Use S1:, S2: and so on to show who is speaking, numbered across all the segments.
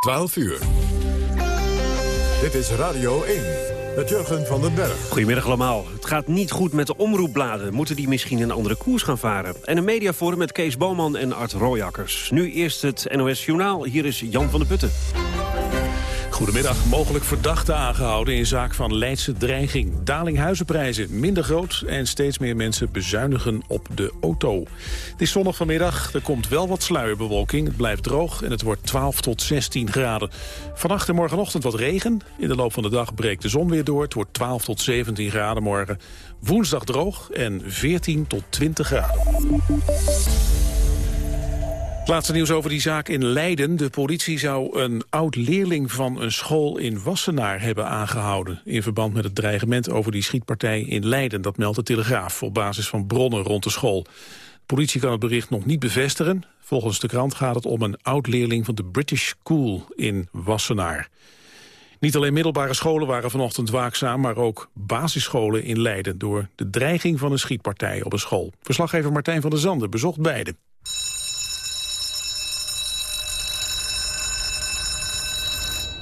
S1: 12 uur. Dit is Radio 1 met Jurgen van den Berg.
S2: Goedemiddag allemaal. Het gaat niet goed met de omroepbladen. Moeten die misschien een andere koers gaan varen? En een mediaforum met Kees Boman en Art Rooijakkers. Nu eerst het NOS Journaal. Hier is Jan van der Putten.
S3: Goedemiddag. Mogelijk verdachte aangehouden in zaak van Leidse dreiging. Daling huizenprijzen minder groot en steeds meer mensen bezuinigen op de auto. Het is zonnig vanmiddag. Er komt wel wat sluierbewolking. Het blijft droog en het wordt 12 tot 16 graden. Vannacht en morgenochtend wat regen. In de loop van de dag breekt de zon weer door. Het wordt 12 tot 17 graden morgen. Woensdag droog en 14 tot 20 graden. Laatste nieuws over die zaak in Leiden. De politie zou een oud-leerling van een school in Wassenaar hebben aangehouden... in verband met het dreigement over die schietpartij in Leiden. Dat meldt de Telegraaf op basis van bronnen rond de school. De politie kan het bericht nog niet bevestigen. Volgens de krant gaat het om een oud-leerling van de British School in Wassenaar. Niet alleen middelbare scholen waren vanochtend waakzaam... maar ook basisscholen in Leiden... door de dreiging van een schietpartij op een school. Verslaggever Martijn van der Zanden bezocht beide.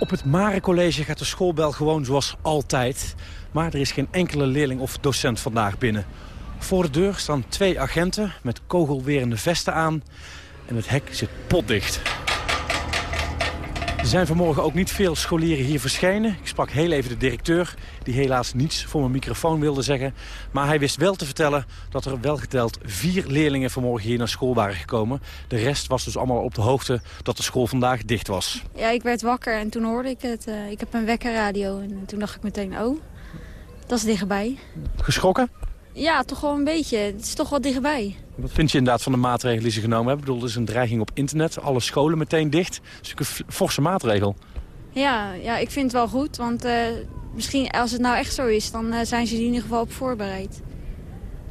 S4: Op het Marencollege gaat de schoolbel gewoon zoals altijd. Maar er is geen enkele leerling of docent vandaag binnen. Voor de deur staan twee agenten met kogelwerende vesten aan. En het hek zit potdicht. Er zijn vanmorgen ook niet veel scholieren hier verschenen. Ik sprak heel even de directeur, die helaas niets voor mijn microfoon wilde zeggen. Maar hij wist wel te vertellen dat er wel geteld vier leerlingen vanmorgen hier naar school waren gekomen. De rest was dus allemaal op de hoogte dat de school vandaag dicht was.
S5: Ja, ik werd wakker en toen hoorde ik het. Uh, ik heb een wekkerradio en toen dacht ik meteen, oh, dat is dichtbij.
S4: Geschrokken?
S5: Ja, toch wel een beetje. Het is toch wel dichtbij.
S4: Wat vind je inderdaad van de maatregelen die ze genomen hebben? Ik bedoel, er is een dreiging op internet, alle scholen meteen dicht. Dat is natuurlijk een forse maatregel.
S5: Ja, ja, ik vind het wel goed, want uh, misschien als het nou echt zo is... dan uh, zijn ze er in ieder geval op voorbereid.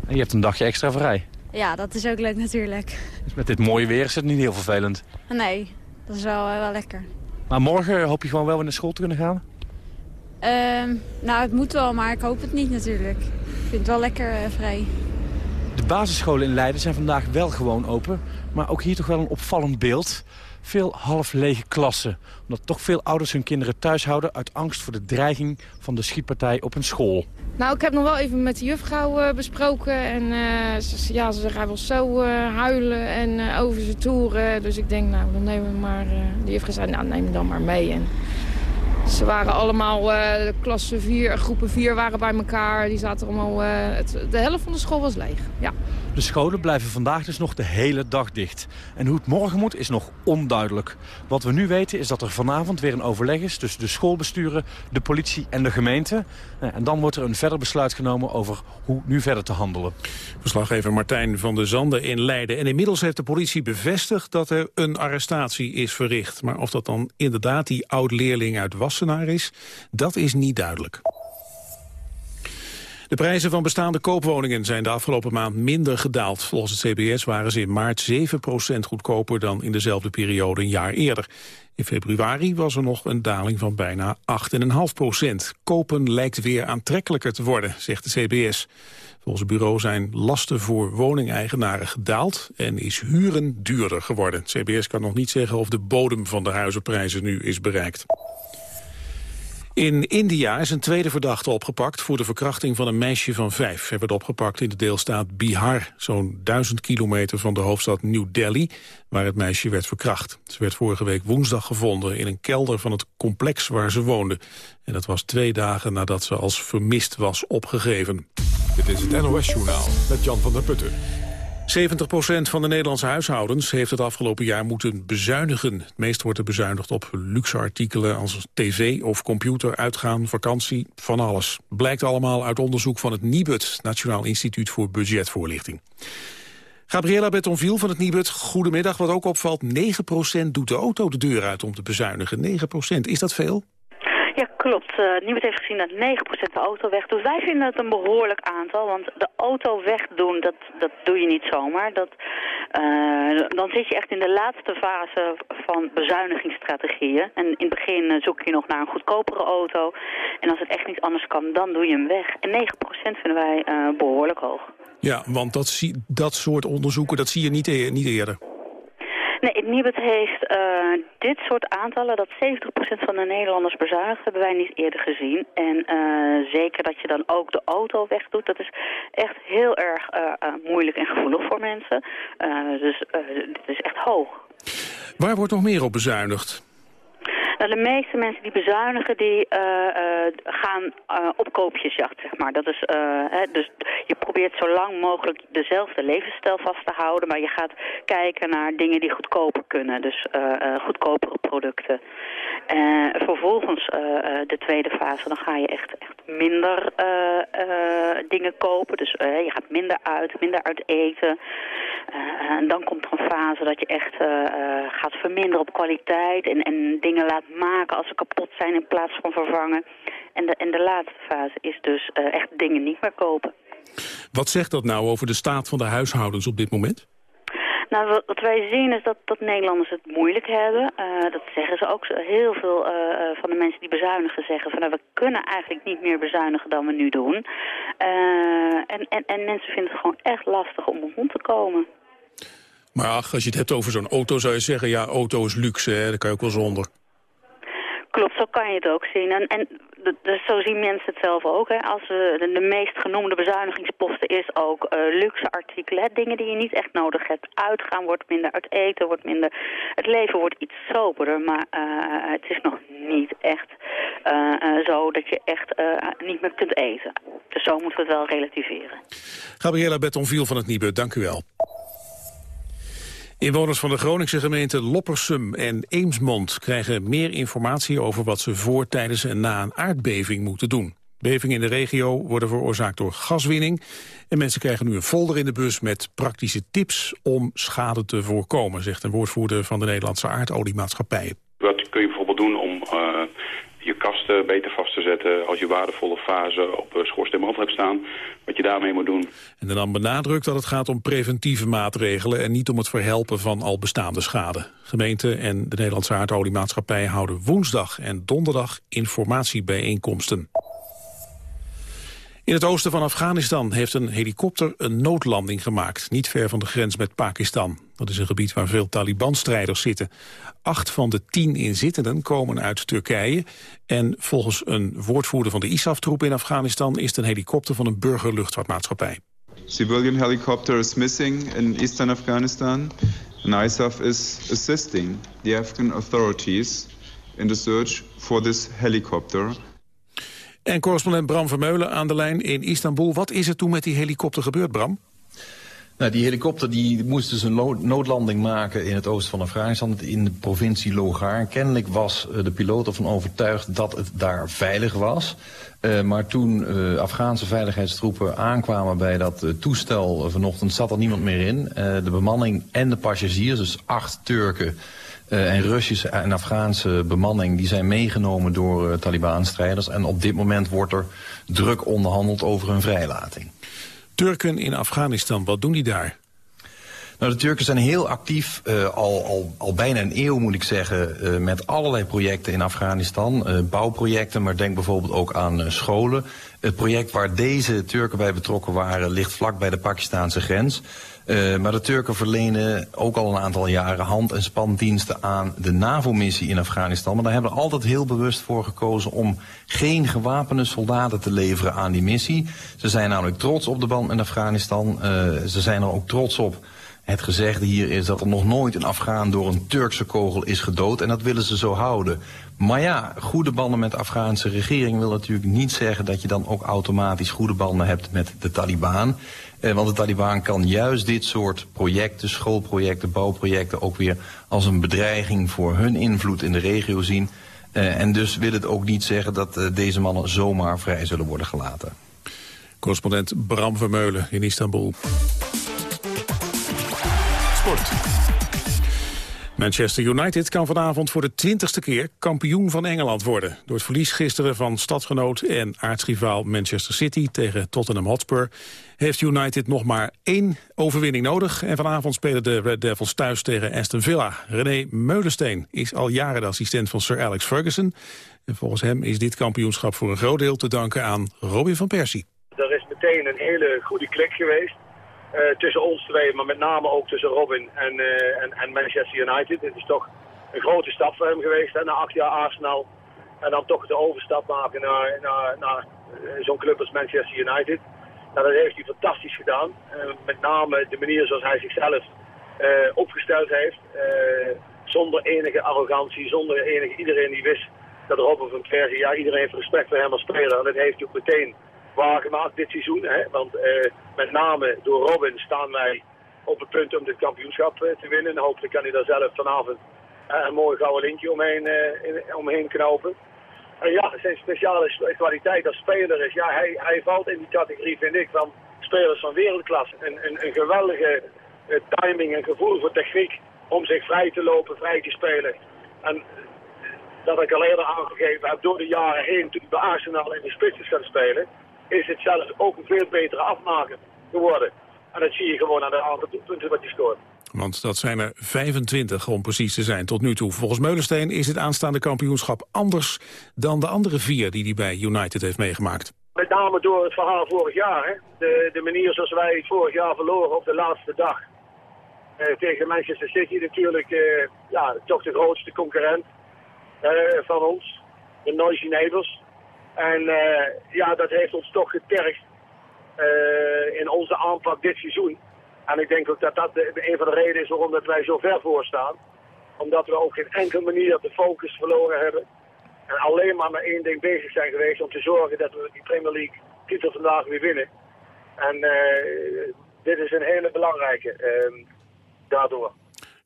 S4: En je hebt een dagje extra vrij.
S5: Ja, dat is ook leuk natuurlijk.
S4: Dus met dit mooie weer is het niet heel vervelend?
S5: Nee, dat is wel, uh, wel lekker.
S4: Maar morgen hoop je gewoon wel weer naar school te kunnen gaan?
S5: Ehm, nou, het moet wel, maar ik hoop het niet natuurlijk. Ik vind het wel lekker vrij.
S4: De basisscholen in Leiden zijn vandaag wel gewoon open. Maar ook hier toch wel een opvallend beeld. Veel half lege klassen. Omdat toch veel ouders hun kinderen thuis houden... uit angst voor de dreiging van de schietpartij op een school.
S6: Nou, ik heb nog wel even met de juffrouw uh, besproken. En uh, ze, ja, ze hij wil zo uh, huilen en over zijn toeren. Dus ik denk, nou, dan nemen we maar... de juffrouw zei, nou, neem dan maar mee. Ze waren allemaal, uh, klasse 4, groepen 4 waren bij elkaar. Die zaten allemaal, het, de helft van de school was leeg. Ja.
S4: De scholen blijven vandaag dus nog de hele dag dicht. En hoe het morgen moet is nog onduidelijk. Wat we nu weten is dat er vanavond weer een overleg is... tussen de schoolbesturen, de politie en de gemeente. Eh, en dan wordt er een verder besluit genomen over hoe nu verder te handelen.
S3: Verslaggever Martijn van der Zanden in Leiden. En inmiddels heeft de politie bevestigd dat er een arrestatie is verricht. Maar of dat dan inderdaad die oud-leerling uit Wassenaar is, dat is niet duidelijk. De prijzen van bestaande koopwoningen zijn de afgelopen maand minder gedaald. Volgens het CBS waren ze in maart 7% goedkoper dan in dezelfde periode een jaar eerder. In februari was er nog een daling van bijna 8,5 procent. Kopen lijkt weer aantrekkelijker te worden, zegt de CBS. Volgens het bureau zijn lasten voor woningeigenaren gedaald... en is huren duurder geworden. Het CBS kan nog niet zeggen of de bodem van de huizenprijzen nu is bereikt. In India is een tweede verdachte opgepakt voor de verkrachting van een meisje van vijf. Hij werd opgepakt in de deelstaat Bihar, zo'n duizend kilometer van de hoofdstad New Delhi, waar het meisje werd verkracht. Ze werd vorige week woensdag gevonden in een kelder van het complex waar ze woonde. En dat was twee dagen nadat ze als vermist was opgegeven.
S1: Dit is het NOS Journaal met Jan van der Putten.
S3: 70% van de Nederlandse huishoudens heeft het afgelopen jaar moeten bezuinigen. Het meest wordt er bezuinigd op luxe artikelen als tv of computer, uitgaan, vakantie, van alles. Blijkt allemaal uit onderzoek van het NIBUD, Nationaal Instituut voor Budgetvoorlichting. Gabriela Betonville van het Nibud, goedemiddag. Wat ook opvalt, 9% doet de auto de deur uit om te bezuinigen. 9% is dat veel?
S7: Ja, klopt. Uh, Niemand heeft gezien dat 9% de auto wegdoet. Wij vinden het een behoorlijk aantal, want de auto wegdoen, dat, dat doe je niet zomaar. Dat, uh, dan zit je echt in de laatste fase van bezuinigingsstrategieën. En in het begin eh, zoek je nog naar een goedkopere auto. En als het echt niet anders kan, dan doe je hem weg. En 9% vinden wij behoorlijk hoog.
S3: Ja, want dat, dat soort onderzoeken, dat zie je niet, e-, niet eerder.
S7: Nee, Nibud heeft uh, dit soort aantallen, dat 70% van de Nederlanders bezuinigt, hebben wij niet eerder gezien. En uh, zeker dat je dan ook de auto wegdoet, dat is echt heel erg uh, moeilijk en gevoelig voor mensen. dus dit is echt hoog.
S3: Waar wordt nog meer op bezuinigd?
S7: Nou, de meeste mensen die bezuinigen, die uh, uh, gaan uh, op koopjesjacht, zeg maar. Dat is, hè, dus je probeert zo lang mogelijk dezelfde levensstijl vast te houden, maar je gaat kijken naar dingen die goedkoper kunnen. Dus goedkopere producten. En vervolgens de tweede fase, dan ga je echt, echt minder dingen kopen. Dus je gaat minder uit, minder uit eten. en dan komt er een fase dat je echt gaat verminderen op kwaliteit en, en dingen laat maken als ze kapot zijn in plaats van vervangen. En de, en de laatste fase is dus uh, echt dingen niet meer kopen.
S3: Wat zegt dat nou over de staat van de huishoudens op dit moment?
S7: Nou, wat, wij zien is dat, dat Nederlanders het moeilijk hebben. Uh, dat zeggen ze ook. Heel veel uh, van de mensen die bezuinigen zeggen van... Nou, we kunnen eigenlijk niet meer bezuinigen dan we nu doen. en, en, en mensen vinden het gewoon echt lastig om rond te komen.
S3: Maar ach, als je het hebt over zo'n auto zou je zeggen... ja, auto is luxe, hè, daar kan je ook wel zonder.
S7: Klopt, zo kan je het ook zien. En, en zo zien mensen het zelf ook. Hè. Als, uh, de, meest genoemde bezuinigingsposten is ook uh, luxe artikelen. Dingen die je niet echt nodig hebt. Uitgaan wordt minder, uit eten wordt minder. Het leven wordt iets soberder, maar uh, het is nog niet echt zo dat je echt niet meer kunt eten. Dus zo moeten we het wel relativeren.
S3: Gabriela Betonviel van het Nibud, dank u wel. Inwoners van de Groningse gemeenten Loppersum en Eemsmond krijgen meer informatie over wat ze voor, tijdens en na een aardbeving moeten doen. Bevingen in de regio worden veroorzaakt door gaswinning en mensen krijgen nu een folder in de bus met praktische tips om schade te voorkomen, zegt een woordvoerder van de Nederlandse aardoliemaatschappij.
S8: Wat kun je bijvoorbeeld doen om uh, je kasten beter vast te zetten als je waardevolle fase op schoorsteenmantel hebt staan, wat je daarmee moet doen.
S3: En dan benadrukt dat het gaat om preventieve maatregelen en niet om het verhelpen van al bestaande schade. Gemeenten en de Nederlandse aardoliemaatschappij houden woensdag en donderdag informatiebijeenkomsten. In het oosten van Afghanistan heeft een helikopter een noodlanding gemaakt, niet ver van de grens met Pakistan. Dat is een gebied waar veel Taliban-strijders zitten. Acht van de tien inzittenden komen uit Turkije. En volgens een woordvoerder van de ISAF-troep in Afghanistan... is het een helikopter van een burgerluchtvaartmaatschappij.
S9: Civilian helicopter is missing in eastern Afghanistan. And ISAF is assisting the Afghan authorities in the search for this helicopter.
S3: En correspondent Bram Vermeulen aan de lijn in Istanbul. Wat is er toen met die helikopter gebeurd, Bram?
S10: Nou, die helikopter die moest dus een noodlanding maken in het oosten van Afghanistan, in de provincie Logar. Kennelijk was eh, de piloot ervan overtuigd dat het daar veilig was. Uh, maar toen uh, Afghaanse veiligheidstroepen aankwamen bij dat toestel vanochtend, zat er niemand meer in. de bemanning en de passagiers, dus acht Turken en Russische en Afghaanse bemanning, die zijn meegenomen door Taliban-strijders. En op dit moment wordt er druk onderhandeld over hun vrijlating.
S3: Turken in Afghanistan, wat doen die daar?
S10: Nou, de Turken zijn heel actief, uh, al, al, al bijna een eeuw moet ik zeggen, uh, met allerlei projecten in Afghanistan. Uh, bouwprojecten, maar denk bijvoorbeeld ook aan scholen. Het project waar deze Turken bij betrokken waren ligt vlak bij de Pakistanse grens. Uh, maar de Turken verlenen ook al een aantal jaren hand- en spandiensten aan de NAVO-missie in Afghanistan. Maar daar hebben we altijd heel bewust voor gekozen om geen gewapende soldaten te leveren aan die missie. Ze zijn namelijk trots op de band met Afghanistan. Uh, ze zijn er ook trots op het gezegde hier is dat er nog nooit een Afghaan door een Turkse kogel is gedood. En dat willen ze zo houden. Maar ja, goede banden met de Afghaanse regering wil natuurlijk niet zeggen dat je dan ook automatisch goede banden hebt met de Taliban. Eh, want de Taliban kan juist dit soort projecten, schoolprojecten, bouwprojecten ook weer als een bedreiging voor hun invloed in de regio zien. Eh, en dus wil het ook niet zeggen dat uh, deze mannen zomaar vrij zullen worden gelaten.
S3: Correspondent Bram Vermeulen in Istanbul. Manchester United kan vanavond voor de twintigste keer kampioen van Engeland worden. Door het verlies gisteren van stadsgenoot en aartsrivaal Manchester City tegen Tottenham Hotspur... heeft United nog maar één overwinning nodig. En vanavond spelen de Red Devils thuis tegen Aston Villa. René Meulensteen is al jaren de assistent van Sir Alex Ferguson. En volgens hem is dit kampioenschap voor een groot deel te danken aan Robin van Persie.
S11: Er is meteen een hele goede klik geweest. Tussen ons twee, maar met name ook tussen Robin en, en, en Manchester United. Het is toch een grote stap voor hem geweest, hè, na acht jaar Arsenal. En dan toch de overstap maken naar, naar, naar zo'n club als Manchester United. Nou, dat heeft hij fantastisch gedaan. met name de manier zoals hij zichzelf opgesteld heeft. zonder enige arrogantie, zonder enige... Iedereen die wist dat Robin van Persie, ja, iedereen heeft respect voor hem als speler. En dat heeft hij ook meteen waargemaakt dit seizoen. Hè? Want uh, met name door Robin staan wij op het punt om dit kampioenschap uh, te winnen. En hopelijk kan hij daar zelf vanavond uh, een mooi gouden lintje omheen, in, omheen knopen. En ja, zijn speciale kwaliteit als speler is, ja, hij, hij valt in die categorie, vind ik, van spelers van wereldklasse. Een, een, een geweldige timing en gevoel voor techniek om zich vrij te lopen, vrij te spelen. En dat ik al eerder aangegeven heb, door de jaren heen, toen bij Arsenal in de spits is gaan spelen, is het zelfs ook een veel betere afmaker geworden. En dat zie je gewoon aan de aantal punten wat hij scoort.
S3: Want dat zijn er 25 om precies te zijn tot nu toe. Volgens Meulensteen is het aanstaande kampioenschap anders dan de andere vier die hij bij United heeft meegemaakt.
S11: Met name door het verhaal vorig jaar. Hè? De, de manier zoals wij vorig jaar verloren op de laatste dag. Eh, tegen Manchester City natuurlijk eh, ja, toch de grootste concurrent. Eh, van ons, de Noisy Neighbors. En eh, ja, dat heeft ons toch getergd eh, in onze aanpak dit seizoen. En ik denk ook dat dat een van de redenen is waarom dat wij zo ver voor staan. Omdat we ook geen enkele manier de focus verloren hebben. En alleen maar met één ding bezig zijn geweest om te zorgen dat we die Premier League titel vandaag weer winnen. En uh, dit is een hele belangrijke uh, daardoor.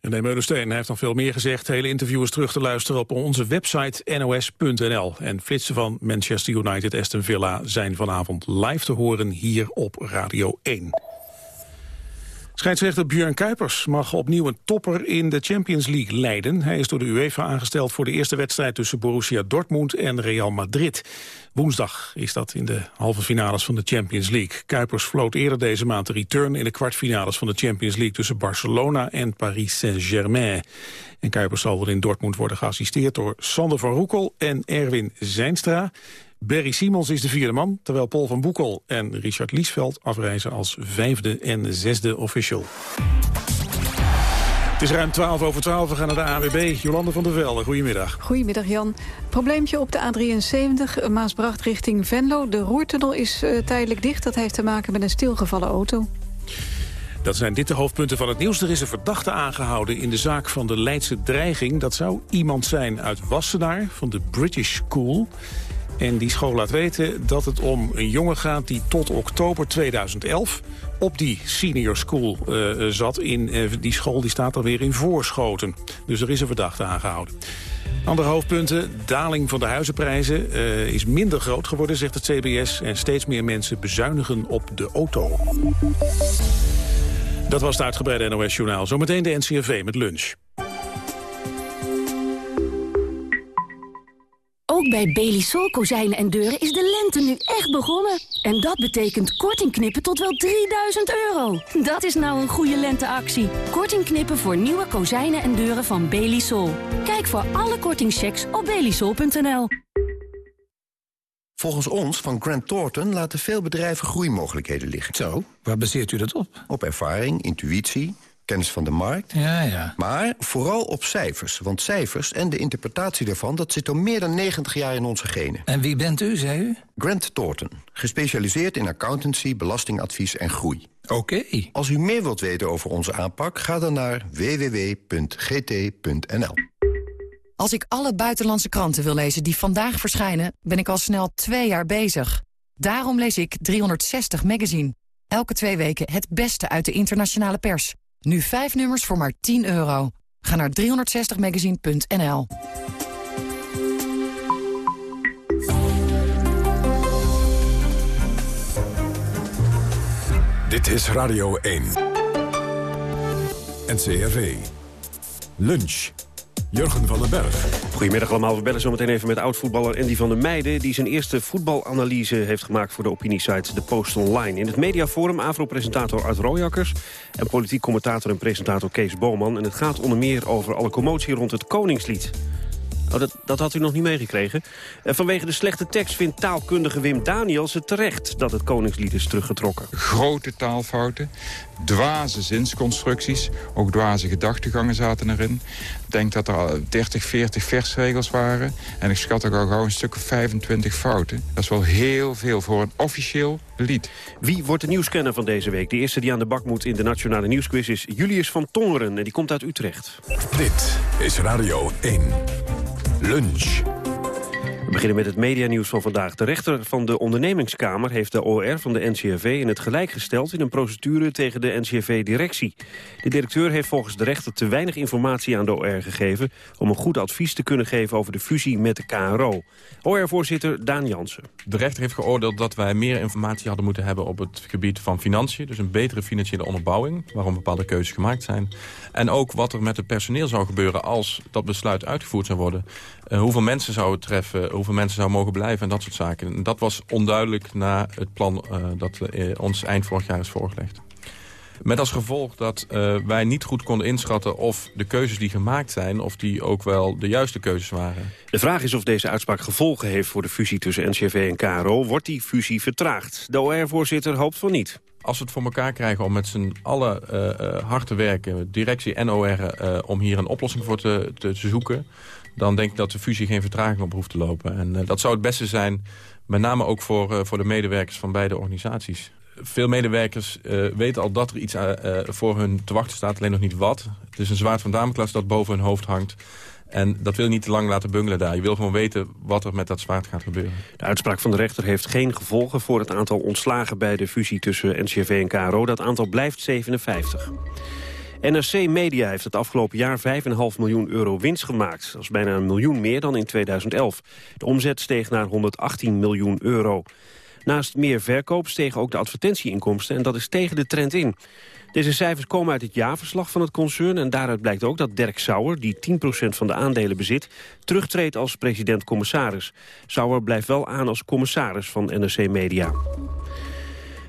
S3: En de Meulensteen heeft nog veel meer gezegd. Hele interview is terug te luisteren op onze website nos.nl. En flitsen van Manchester United Aston Villa zijn vanavond live te horen hier op Radio 1. Scheidsrechter Björn Kuipers mag opnieuw een topper in de Champions League leiden. Hij is door de UEFA aangesteld voor de eerste wedstrijd tussen Borussia Dortmund en Real Madrid. Woensdag is dat in de halve finales van de Champions League. Kuipers floot eerder deze maand de return in de kwartfinales van de Champions League tussen Barcelona en Paris Saint-Germain. En Kuipers zal er in Dortmund worden geassisteerd door Sander van Roekel en Erwin Zijnstra. Berry Simons is de vierde man, terwijl Paul van Boekel en Richard Liesveld afreizen als vijfde en zesde official. Het is ruim 12 over 12. We gaan naar de AWB. Jolande van der Velde, goedemiddag.
S12: Goedemiddag, Jan. Probleempje op de A73 Maasbracht richting Venlo. De roertunnel is uh, tijdelijk dicht. Dat heeft te maken met een stilgevallen auto.
S3: Dat zijn dit de hoofdpunten van het nieuws. Er is een verdachte aangehouden in de zaak van de Leidse dreiging. Dat zou iemand zijn uit Wassenaar van de British School. En die school laat weten dat het om een jongen gaat die tot oktober 2011 op die senior school uh, zat. In, uh, die school die staat alweer in Voorschoten. Dus er is een verdachte aangehouden. Andere hoofdpunten. Daling van de huizenprijzen is minder groot geworden, zegt het CBS. En steeds meer mensen bezuinigen op de auto. Dat was het uitgebreide NOS-journaal. Zometeen de NCRV met lunch.
S13: Ook bij Belisol kozijnen en deuren is de lente nu echt begonnen. En dat betekent korting knippen tot wel 3000 euro. Dat is nou een goede lenteactie. Korting knippen voor nieuwe kozijnen en deuren van Belisol. Kijk voor alle kortingchecks op belisol.nl.
S14: Volgens ons van Grant Thornton laten veel bedrijven groeimogelijkheden liggen.
S15: Zo, waar baseert u dat op?
S14: Op ervaring, intuïtie kennis van de markt.
S15: Ja, ja.
S14: Maar vooral op cijfers. Want cijfers en de interpretatie daarvan... dat zit al meer dan 90 jaar in onze genen.
S15: En wie bent u, zei u?
S14: Grant Thornton. Gespecialiseerd in accountancy, belastingadvies en groei.
S15: Oké.
S14: Als u meer wilt weten over onze aanpak... ga dan naar www.gt.nl.
S16: Als ik alle buitenlandse kranten wil lezen die vandaag verschijnen... ben ik al snel twee jaar bezig. Daarom lees ik 360 Magazine. Elke twee weken het beste uit de internationale pers. Nu vijf nummers voor maar 10 euro. Ga naar 360magazine.nl.
S1: Dit is Radio 1. NCRV. Lunch. Jurgen van den Berg.
S2: Goedemiddag allemaal. We bellen zometeen even met oud-voetballer Andy van der Meijden... die zijn eerste voetbalanalyse heeft gemaakt voor de opiniesite The Post Online. In het mediaforum AVRO-presentator Art Rooijakkers... en politiek commentator en presentator Kees Boman. En het gaat onder meer over alle commotie rond het Koningslied. Oh, dat, dat had u nog niet meegekregen. Uh, vanwege de slechte tekst vindt taalkundige Wim Daniels het terecht... dat het Koningslied is teruggetrokken.
S17: Grote taalfouten, dwaze zinsconstructies, ook dwaze gedachtegangen zaten erin. Ik denk dat er al 30, 40 versregels waren. En ik schat ook al gauw een stuk of 25 fouten. Dat is wel heel veel voor een officieel lied.
S2: Wie wordt de nieuwscanner van deze week? De eerste die aan de bak moet in de Nationale Nieuwsquiz is Julius van Tongeren. En die komt uit Utrecht.
S1: Dit is Radio 1. Lunch.
S2: We beginnen met het medianieuws van vandaag. De rechter van de ondernemingskamer heeft de OR van de NCRV in het gelijk gesteld in een procedure tegen de NCRV-directie. De directeur heeft volgens de rechter te weinig informatie aan de OR gegeven om een goed advies te kunnen geven over de fusie met de KRO. OR-voorzitter Daan Jansen.
S18: De rechter heeft geoordeeld dat wij meer informatie hadden moeten hebben op het gebied van financiën. Dus een betere financiële onderbouwing, waarom bepaalde keuzes gemaakt zijn. En ook wat er met het personeel zou gebeuren als dat besluit uitgevoerd zou worden. Uh, hoeveel mensen zou het treffen, hoeveel mensen zou mogen blijven en dat soort zaken. En dat was onduidelijk na het plan uh, dat uh, ons eind vorig jaar is voorgelegd. Met als gevolg dat wij niet goed konden inschatten of de keuzes die gemaakt zijn... of die ook wel de juiste keuzes waren.
S2: De vraag is of deze uitspraak gevolgen heeft voor de fusie tussen NCV en KRO. Wordt die fusie vertraagd? De OR-voorzitter hoopt van niet.
S18: Als we het voor elkaar krijgen om met z'n allen uh, uh, hard te werken... directie en OR, uh, om hier een oplossing voor te, te, te, zoeken... dan denk ik dat de fusie geen vertraging op hoeft te lopen. En dat zou het beste zijn, met name ook voor, voor de medewerkers van beide organisaties veel medewerkers uh, weten al dat er iets voor hun te wachten staat, alleen nog niet wat. Het is een zwaard van Damocles dat boven hun hoofd hangt. En dat wil je niet te lang laten bungelen daar. Je wil gewoon weten wat er met dat zwaard gaat gebeuren.
S2: De uitspraak van de rechter heeft geen gevolgen voor het aantal ontslagen bij de fusie tussen NCRV en KRO. Dat aantal blijft 57. NRC Media heeft het afgelopen jaar 5,5 miljoen euro winst gemaakt. Dat is bijna een miljoen meer dan in 2011. De omzet steeg naar 118 miljoen euro. Naast meer verkoop stegen ook de advertentieinkomsten en dat is tegen de trend in. Deze cijfers komen uit het jaarverslag van het concern... en daaruit blijkt ook dat Dirk Sauer, die 10% van de aandelen bezit... terugtreedt als president-commissaris. Sauer blijft wel aan als commissaris van NRC Media.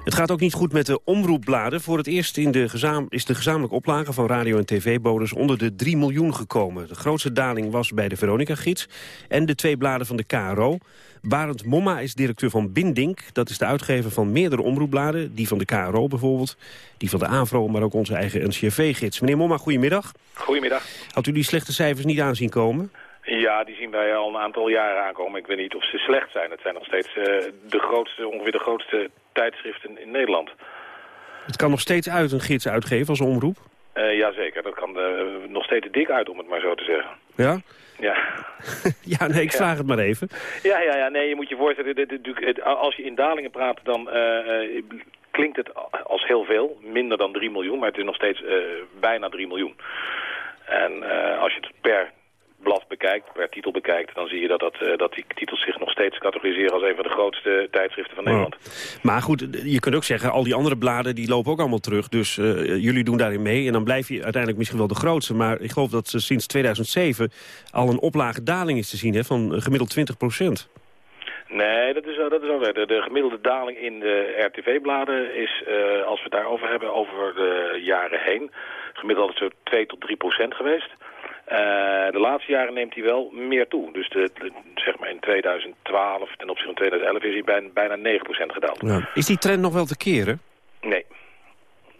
S2: Het gaat ook niet goed met de omroepbladen. Voor het eerst in de is de gezamenlijke oplage van radio- en tv-boders onder de 3 miljoen gekomen. De grootste daling was bij de Veronica-gids en de twee bladen van de KRO. Barend Momma is directeur van Bindink. Dat is de uitgever van meerdere omroepbladen. Die van de KRO bijvoorbeeld, die van de AVRO, maar ook onze eigen NCRV-gids. Meneer Momma, goedemiddag.
S19: Goedemiddag.
S2: Had u die slechte cijfers niet aanzien komen?
S19: Ja, die zien wij al een aantal jaren aankomen. Ik weet niet of ze slecht zijn. Het zijn nog steeds uh, de grootste, ongeveer de grootste tijdschriften in Nederland.
S2: Het kan nog steeds uit een gids uitgeven als omroep?
S19: Uh, Jazeker, dat kan uh, nog steeds dik uit om het maar zo te zeggen.
S2: Ja?
S19: Ja.
S2: ja, nee, ik vraag het maar even.
S19: Ja, ja, ja, nee, je moet je voorstellen, dit, dit, dit, als je in dalingen praat, dan uh, klinkt het als heel veel, minder dan 3 miljoen, maar het is nog steeds bijna 3 miljoen. En als je het per blad bekijkt, per titel bekijkt... dan zie je dat, dat, uh, dat die titels zich nog steeds categoriseren... als een van de grootste tijdschriften van Nederland.
S2: Oh. Maar goed, je kunt ook zeggen, al die andere bladen die lopen ook allemaal terug. Dus uh, jullie doen daarin mee en dan blijf je uiteindelijk misschien wel de grootste. Maar ik geloof dat sinds 2007 al een oplage daling is te zien hè, van gemiddeld 20 procent.
S19: Nee, dat is, dat is ook de, de gemiddelde daling in de RTV-bladen is, uh, als we het daarover hebben, over de jaren heen... gemiddeld zo 2 tot 3 procent geweest. Uh, de laatste jaren neemt hij wel meer toe. Dus de, de, zeg maar in 2012 ten opzichte van 2011 is hij bijna, bijna 9% gedaald.
S2: Ja. Is die trend nog wel te keren?
S19: Nee.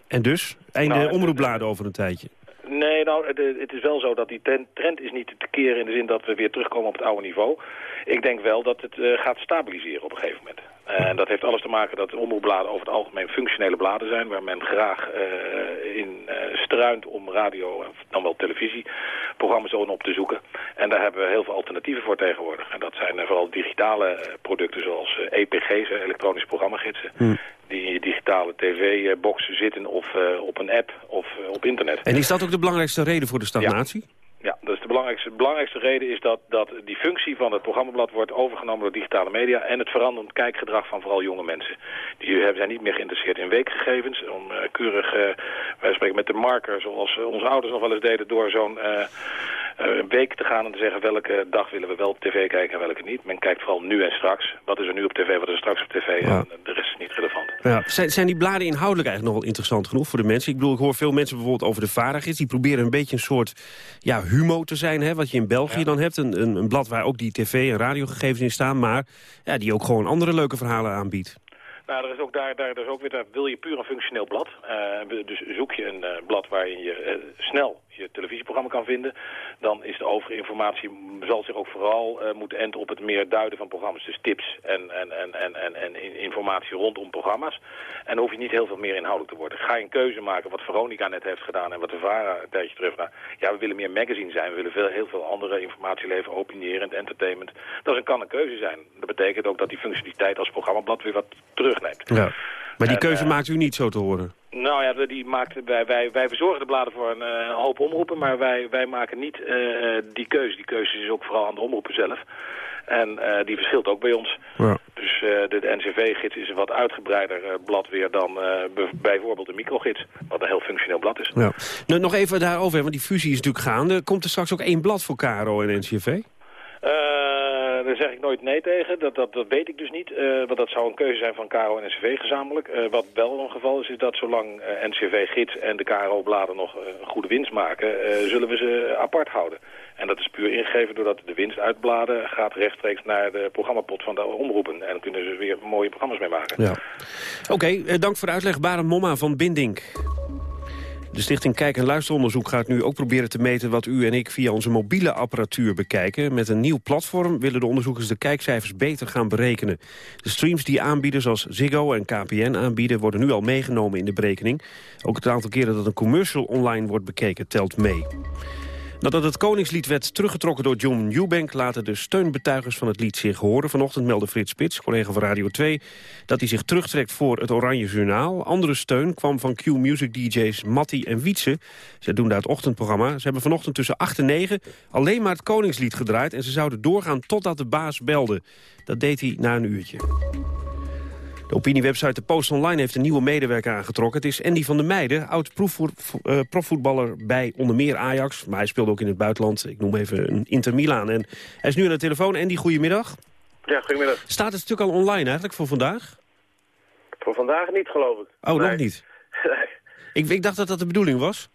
S2: En dus? Einde nou, omroepbladen over een tijdje?
S19: Nee, nou, het, is wel zo dat die trend, trend is niet te keren in de zin dat we weer terugkomen op het oude niveau. Ik denk wel dat het uh, gaat stabiliseren op een gegeven moment. En dat heeft alles te maken dat omroepbladen over het algemeen functionele bladen zijn... waar men graag uh, in uh, struint om radio, of dan wel televisieprogramma's op te zoeken. En daar hebben we heel veel alternatieven voor tegenwoordig. En dat zijn vooral digitale producten zoals EPG's, elektronische programmagidsen... Hmm. die in je digitale tv-box zitten of op een app of op internet.
S2: En is dat ook de belangrijkste reden voor de stagnatie?
S19: Ja. Ja, dus de belangrijkste, belangrijkste reden is dat, dat die functie van het programmablad wordt overgenomen door digitale media en het veranderend kijkgedrag van vooral jonge mensen. Die zijn niet meer geïnteresseerd in weekgegevens, om uh, keurig, uh, wij spreken met de marker zoals onze ouders nog wel eens deden, door zo'n uh, eh, week te gaan en te zeggen welke dag willen we wel op tv kijken en welke niet. Men kijkt vooral nu en straks. Wat is er nu op tv, wat is er straks op tv en de rest is niet relevant.
S2: Ja. Zijn, zijn die bladen inhoudelijk eigenlijk nog wel interessant genoeg voor de mensen? Ik bedoel, ik hoor veel mensen bijvoorbeeld over de Varagids. Die proberen een beetje een soort ja, humo te zijn, hè, wat je in België dan hebt. Een, een, een blad waar ook die tv- en radiogegevens in staan, maar ja, die ook gewoon andere leuke verhalen aanbiedt.
S19: Nou, er is ook daar, daar, is ook weer, daar wil je puur een functioneel blad. Uh, dus zoek je een uh, blad waarin je uh, snel je televisieprogramma kan vinden, dan is de overige informatie, zal zich ook vooral uh, moeten enten op het meer duiden van programma's. Dus tips en, en, en, en, en, en informatie rondom programma's. En hoef je niet heel veel meer inhoudelijk te worden. Ga je een keuze maken, wat Veronica net heeft gedaan en wat de VARA een tijdje terug gedaan. Ja, we willen meer magazine zijn, we willen veel, heel veel andere informatie leveren, opinierend, entertainment. Dat is een, kan een keuze zijn. Dat betekent ook dat die functionaliteit als programmablad weer wat terugneemt.
S2: Ja. Maar die keuze en, uh, maakt u niet zo te horen?
S19: Nou ja, die maakt, wij, wij, wij verzorgen de bladen voor een uh, hoop omroepen, maar wij, wij maken niet uh, die keuze. Die keuze is ook vooral aan de omroepen zelf. En uh, die verschilt ook bij ons. Ja. Dus de, NCV-gids is een wat uitgebreider blad weer dan bijvoorbeeld de microgids. Wat een heel functioneel blad is.
S2: Ja. Nou, nog even daarover, want die fusie is natuurlijk gaande. Komt er straks ook één blad voor KRO en NCV?
S19: Zeg ik nooit nee tegen. Dat, dat, dat weet ik dus niet. Uh, want dat zou een keuze zijn van KRO en NCV gezamenlijk. Uh, wat wel een geval is, is dat zolang uh, NCV-gids en de KRO-bladen nog een goede winst maken... zullen we ze apart houden. En dat is puur ingegeven doordat de winst uit bladen gaat rechtstreeks naar de programmapot van de omroepen. En dan kunnen ze weer mooie programma's mee maken.
S2: Ja. Oké, dank voor de uitleg. Baren Momma van Bindink. De stichting Kijk- en Luisteronderzoek gaat nu ook proberen te meten... wat u en ik via onze mobiele apparatuur bekijken. Met een nieuw platform willen de onderzoekers de kijkcijfers beter gaan berekenen. De streams die aanbieden zoals Ziggo en KPN aanbieden... worden nu al meegenomen in de berekening. Ook het aantal keren dat een commercial online wordt bekeken telt mee. Nadat het Koningslied werd teruggetrokken door John Newbank... laten de steunbetuigers van het lied zich horen. Vanochtend meldde Frits Spits, collega van Radio 2... dat hij zich terugtrekt voor het Oranje Journaal. Andere steun kwam van Q-Music DJ's Matti en Wietse. Ze doen daar het ochtendprogramma. Ze hebben vanochtend tussen 8 en 9 alleen maar het Koningslied gedraaid... en ze zouden doorgaan totdat de baas belde. Dat deed hij na een uurtje. De opiniewebsite De Post Online heeft een nieuwe medewerker aangetrokken. Het is Andy van der Meijden, oud-profvoetballer bij onder meer Ajax. Maar hij speelde ook in het buitenland. Ik noem even een Inter Milaan. En hij is nu aan de telefoon. Andy, goedemiddag.
S20: Ja, goedemiddag.
S2: Staat het stuk al online eigenlijk voor vandaag?
S20: Voor vandaag niet, geloof ik.
S2: Oh, nee. nog niet?
S20: Nee.
S2: Ik, ik dacht dat dat de bedoeling was.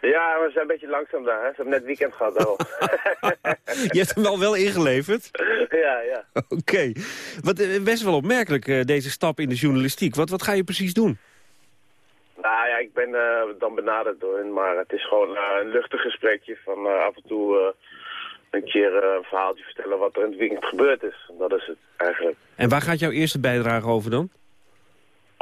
S20: Ja, we zijn een beetje langzaam daar. Hè. Ze hebben net weekend gehad al.
S2: Je hebt hem al wel ingeleverd?
S20: Ja, ja.
S2: Oké. Okay. Wat best wel opmerkelijk, uh, deze stap in de journalistiek. Wat, wat ga je precies doen?
S20: Nou ja, ik ben uh, dan benaderd door hen, maar het is gewoon uh, een luchtig gesprekje van af en toe een keer een verhaaltje vertellen wat er in het weekend gebeurd is. Dat is het eigenlijk.
S2: En waar gaat jouw eerste bijdrage over dan?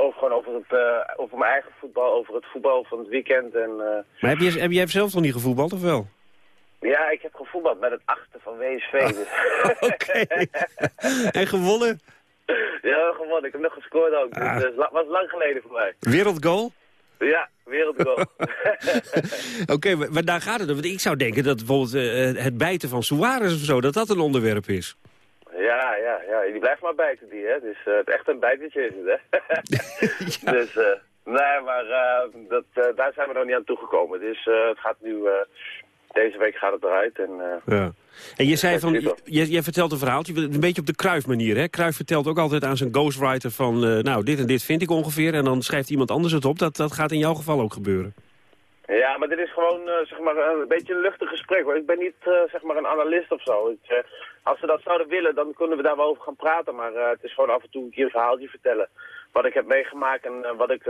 S20: Over, gewoon over, het, uh, over mijn eigen voetbal, over het voetbal van het weekend. En, uh...
S2: Maar heb, je, heb jij zelf nog niet gevoetbald, of wel?
S20: Ja, ik heb gevoetbald met het achter van WSV.
S2: Oh, dus. Oké. en gewonnen?
S20: Ja, gewonnen. Ik heb nog gescoord ook. Ah. Dus dat was lang geleden voor mij.
S2: Wereldgoal?
S20: Ja, wereldgoal.
S2: Oké, okay, maar daar gaat het om. Ik zou denken dat bijvoorbeeld uh, het bijten van Suarez of zo, dat dat een onderwerp is.
S20: Ja, ja, ja. Die blijft maar bijten, die, hè. Dus uh, het echt een bijtertje is het, hè. ja. Dus, uh, nee, maar uh, dat, daar zijn we nog niet aan toegekomen. Dus het gaat nu... deze week gaat het eruit. En,
S2: ja. En je zei van, je, je vertelt een verhaal, een beetje op de Kruif-manier, hè? Kruif vertelt ook altijd aan zijn ghostwriter van... nou, dit en dit vind ik ongeveer, en dan schrijft iemand anders het op. Dat, dat gaat in jouw geval ook gebeuren.
S20: Ja, maar dit is gewoon uh, zeg maar, een beetje een luchtig gesprek. Hoor. Ik ben niet uh, zeg maar een analist of zo. Ik, uh, als ze dat zouden willen, dan kunnen we daar wel over gaan praten. Maar het is gewoon af en toe een keer een verhaaltje vertellen. Wat ik heb meegemaakt en wat, ik,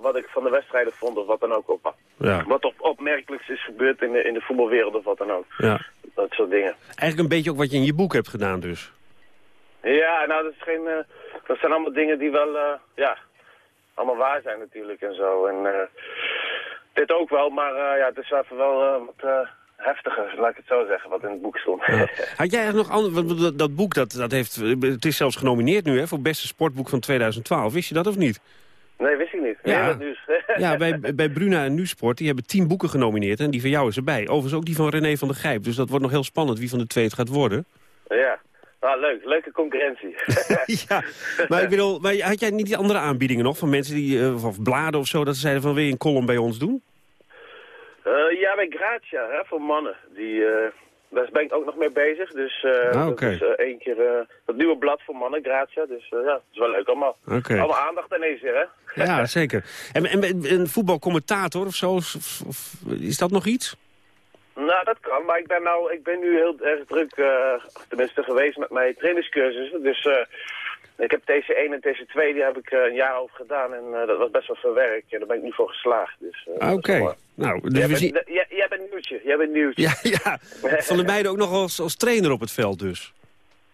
S20: wat ik van de wedstrijden vond of wat dan ook. Op,
S2: ja.
S20: Wat op, opmerkelijks is gebeurd in de, in de voetbalwereld of wat dan ook.
S2: Ja.
S20: Dat soort dingen.
S2: Eigenlijk een beetje ook wat je in je boek hebt gedaan dus.
S20: Ja, nou dat, is geen, dat zijn allemaal dingen die wel ja, allemaal waar zijn natuurlijk en zo. En, dit ook wel, maar uh, ja, het is even wel uh, wat uh, heftiger, laat ik het zo zeggen, wat in het boek stond.
S2: Ja. Had jij nog andere, dat, dat boek, dat, dat heeft, het is zelfs genomineerd nu hè, voor beste sportboek van 2012. Wist je dat of niet?
S20: Nee, wist ik niet. Ja, nieuws.
S2: ja bij, bij Bruna en Nusport, die hebben tien boeken genomineerd en die van jou is erbij. Overigens ook die van René van der Gijp, dus dat wordt nog heel spannend wie van de twee het gaat worden.
S20: Ja. Nou, leuk. Leuke concurrentie.
S2: ja, maar ik bedoel, maar had jij niet die andere aanbiedingen nog van mensen die, uh, of bladen of zo, dat ze zeiden van wil je een column bij ons doen?
S20: Eh, ja, bij Gratia, hè, voor mannen. Die, eh, daar ben ik ook nog mee bezig. Dus
S2: Ah, oké.
S20: dat is één keer dat nieuwe blad voor mannen, Gratia. Dus ja, dat is wel leuk allemaal.
S2: Oké.
S20: Allemaal aandacht ineens weer, hè?
S2: Ja, zeker. En, en, een voetbalcommentator of zo, of, of- is dat nog iets?
S20: Nou, dat kan, maar ik ben, nou, ik ben nu heel erg druk, tenminste geweest met mijn trainingscursussen. Dus ik heb TC1 en TC2, die heb ik eh, een jaar over gedaan en eh, dat was best wel veel werk. En daar ben ik nu voor geslaagd. Dus, eh,
S2: Oké. Nou, dus
S20: Jij
S2: we zien...
S20: jij, jij bent nieuwtje, jij bent nieuwtje.
S2: Ja, ja. Van de meiden ook nog als, als trainer op het veld dus.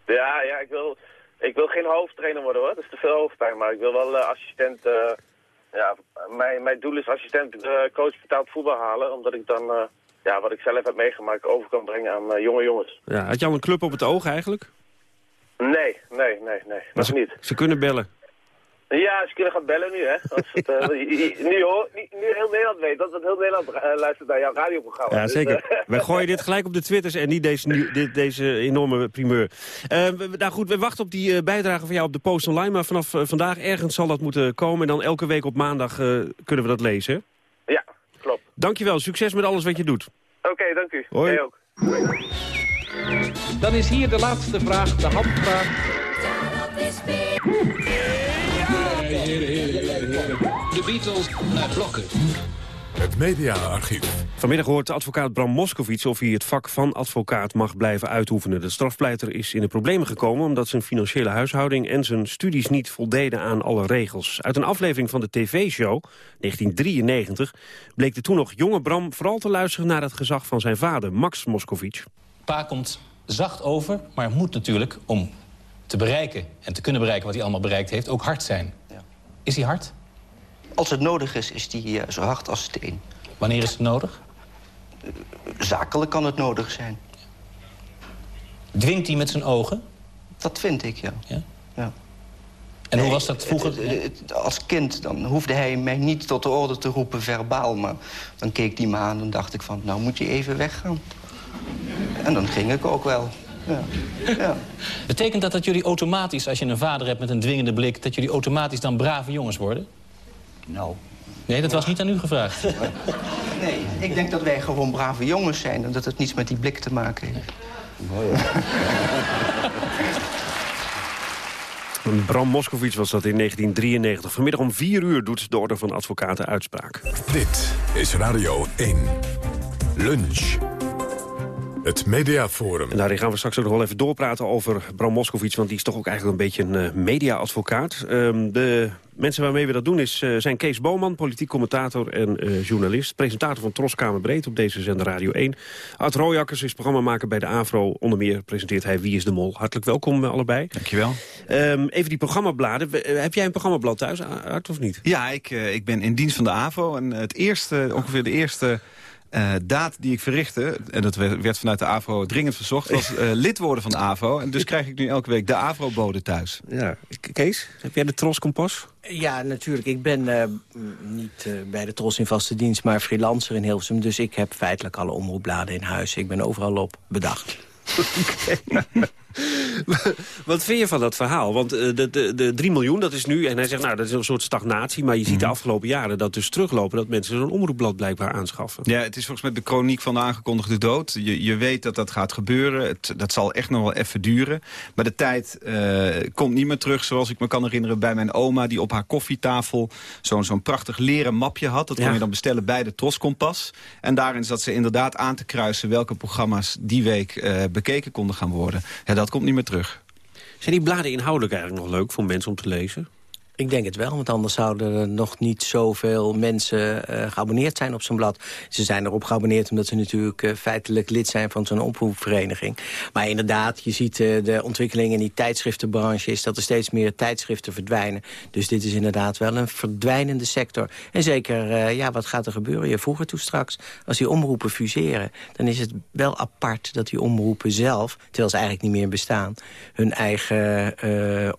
S20: Ja, ja, ik wil, ik wil geen hoofdtrainer worden hoor, dat is te veel hoofdpijn. Maar ik wil wel eh, assistent, ja, mijn, mijn doel is assistent coach betaald voetbal halen. Omdat ik dan, ja, wat ik zelf heb meegemaakt over kan brengen aan jonge jongens.
S2: Ja, had je al een club op het oog eigenlijk?
S20: Nee, nee, nee, nee, nog niet.
S2: Ze kunnen bellen.
S20: Ja, ze kunnen gaan bellen nu, hè. Als het, eh, nu, hoor, nu, nu heel Nederland weet dat, dat heel Nederland eh, luistert naar jouw radioprogramma.
S2: Ja,
S20: Dus,
S2: zeker. Wij gooien dit gelijk op de Twitters en niet deze, nieuw- dit, deze enorme primeur. Nou goed, we wachten op die bijdrage van jou op de post online. Maar vanaf vandaag ergens zal dat moeten komen. En dan elke week op maandag kunnen we dat lezen.
S20: Ja, klopt.
S2: Dankjewel, succes met alles wat je doet.
S20: Oké, dank u.
S2: Hoi.
S20: Jij ook.
S21: Dan is hier de laatste vraag, de handvraag.
S1: De Beatles naar blokken. Het mediaarchief.
S2: Vanmiddag hoort advocaat Bram Moskowitz of hij het vak van advocaat mag blijven uitoefenen. De strafpleiter is in de problemen gekomen omdat zijn financiële huishouding en zijn studies niet voldeden aan alle regels. Uit een aflevering van de tv-show, 1993, bleek de toen nog jonge Bram vooral te luisteren naar het gezag van zijn vader, Max Moskowitz.
S22: Pa komt zacht over, maar moet natuurlijk om te bereiken... en te kunnen bereiken wat hij allemaal bereikt heeft, ook hard zijn. Is hij hard?
S23: Als het nodig is, is die eh, zo hard als steen.
S22: Wanneer is het nodig?
S23: Zakelijk kan het nodig zijn.
S22: Dwingt hij met zijn ogen?
S23: Dat vind ik, ja.
S22: Ja?
S23: Ja.
S22: En hoe was dat vroeger?
S23: Het- het- het- Als kind dan hoefde hij mij niet tot de orde te roepen verbaal... maar dan keek hij me aan en dacht ik van, nou moet je even weggaan. En dan ging ik ook wel. Ja. Ja.
S22: Betekent dat dat jullie automatisch, als je een vader hebt met een dwingende blik... dat jullie automatisch dan brave jongens worden?
S23: Nou.
S22: Nee, dat was niet aan u gevraagd.
S23: Nee, ik denk dat wij gewoon brave jongens zijn... en dat het niets met die blik te maken heeft.
S2: Bram Moskowitz was dat in 1993. Vanmiddag om 4 uur doet de Orde van Advocaten uitspraak.
S1: Dit is Radio 1. Lunch. Het Mediaforum.
S2: En daarin gaan we straks ook nog wel even doorpraten over Bram Moskowitz... want die is toch ook eigenlijk een beetje een uh, media-advocaat. Um, de mensen waarmee we dat doen is, uh, zijn Kees Boman, politiek commentator en uh, journalist. Presentator van Troskamer Breed op deze zender Radio 1. Art Rooijakkers is programmamaker bij de AVRO. Onder meer presenteert hij Wie is de Mol. Hartelijk welkom uh, allebei.
S24: Dankjewel.
S2: Um, even die programmabladen. heb jij een programmablad thuis, Art, of niet?
S24: Ja, ik, ik ben in dienst van de AVRO. En het eerste, ongeveer de eerste... Uh, daad die ik verrichtte, en dat werd vanuit de AVRO dringend verzocht... was uh, lid worden van de AVRO. En dus krijg ik nu elke week de AVRO-bode thuis.
S2: Ja. Kees, heb jij de Tros Kompas?
S25: Ja, natuurlijk. Ik ben uh, niet bij de Tros in vaste dienst, maar freelancer in Hilversum. Dus ik heb feitelijk alle omroepbladen in huis. Ik ben overal op bedacht.
S2: Wat vind je van dat verhaal? Want uh, de, de, de 3 miljoen, dat is nu... en hij zegt, nou, dat is een soort stagnatie... maar je ziet de afgelopen jaren dat dus teruglopen... dat mensen zo'n omroepblad blijkbaar aanschaffen.
S24: Ja, het is volgens mij de chroniek van de aangekondigde dood. Je, je weet dat dat gaat gebeuren. Het, dat zal echt nog wel even duren. Maar de tijd uh, komt niet meer terug, zoals ik me kan herinneren... bij mijn oma, die op haar koffietafel zo'n zo'n prachtig leren mapje had. Dat kon ja. je dan bestellen bij de Troskompas. En daarin zat ze inderdaad aan te kruisen... welke programma's die week uh, bekeken konden gaan worden. Ja, dat komt niet meer terug.
S2: Zijn die bladen inhoudelijk eigenlijk nog leuk voor mensen om te lezen?
S25: Ik denk het wel, want anders zouden er nog niet zoveel mensen uh, geabonneerd zijn op zo'n blad. Ze zijn erop geabonneerd omdat ze natuurlijk uh, feitelijk lid zijn van zo'n oproepvereniging. Maar inderdaad, je ziet uh, de ontwikkeling in die tijdschriftenbranche is dat er steeds meer tijdschriften verdwijnen. Dus dit is inderdaad wel een verdwijnende sector. En zeker, ja, wat gaat er gebeuren? Je vroeg het toe straks, als die omroepen fuseren, dan is het wel apart dat die omroepen zelf, terwijl ze eigenlijk niet meer bestaan, hun eigen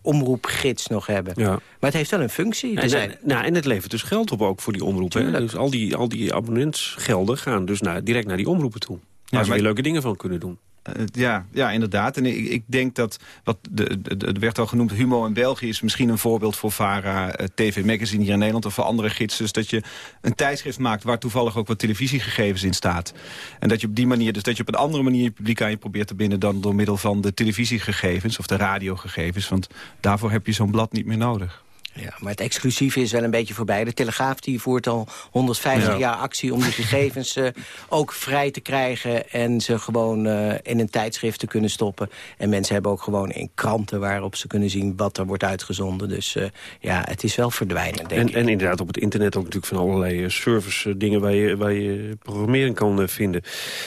S25: omroepgids nog hebben.
S2: Ja.
S25: Maar het heeft wel een functie.
S2: En, zijn... nou, en het levert dus geld op ook voor die omroepen. Dus al die, al die abonnementsgelden gaan dus naar, direct naar die omroepen toe. Waar ja, ze weer leuke dingen van kunnen doen.
S24: Eh, ja, ja, inderdaad. En ik, ik denk dat, wat de, de, de- werd al genoemd, Humo in België... is misschien een voorbeeld voor VARA, eh, TV Magazine hier in Nederland... of voor andere gidsen. Dus dat je een tijdschrift maakt waar toevallig ook wat televisiegegevens in staat. En dat je op die manier, dus dat je op een andere manier je publiek aan je probeert te binden... dan door middel van de televisiegegevens of de radiogegevens. Want daarvoor heb je zo'n blad niet meer nodig.
S25: Ja, maar het exclusieve is wel een beetje voorbij. De Telegraaf die voert al 150
S24: Ja.
S25: jaar actie om die gegevens eh, ook vrij te krijgen... en ze gewoon eh, in een tijdschrift te kunnen stoppen. En mensen hebben ook gewoon in kranten waarop ze kunnen zien wat er wordt uitgezonden. Dus eh, ja, het is wel verdwijnen, denk
S2: En,
S25: ik.
S2: en inderdaad op het internet ook natuurlijk van allerlei service dingen waar je, waar je programmering kan vinden.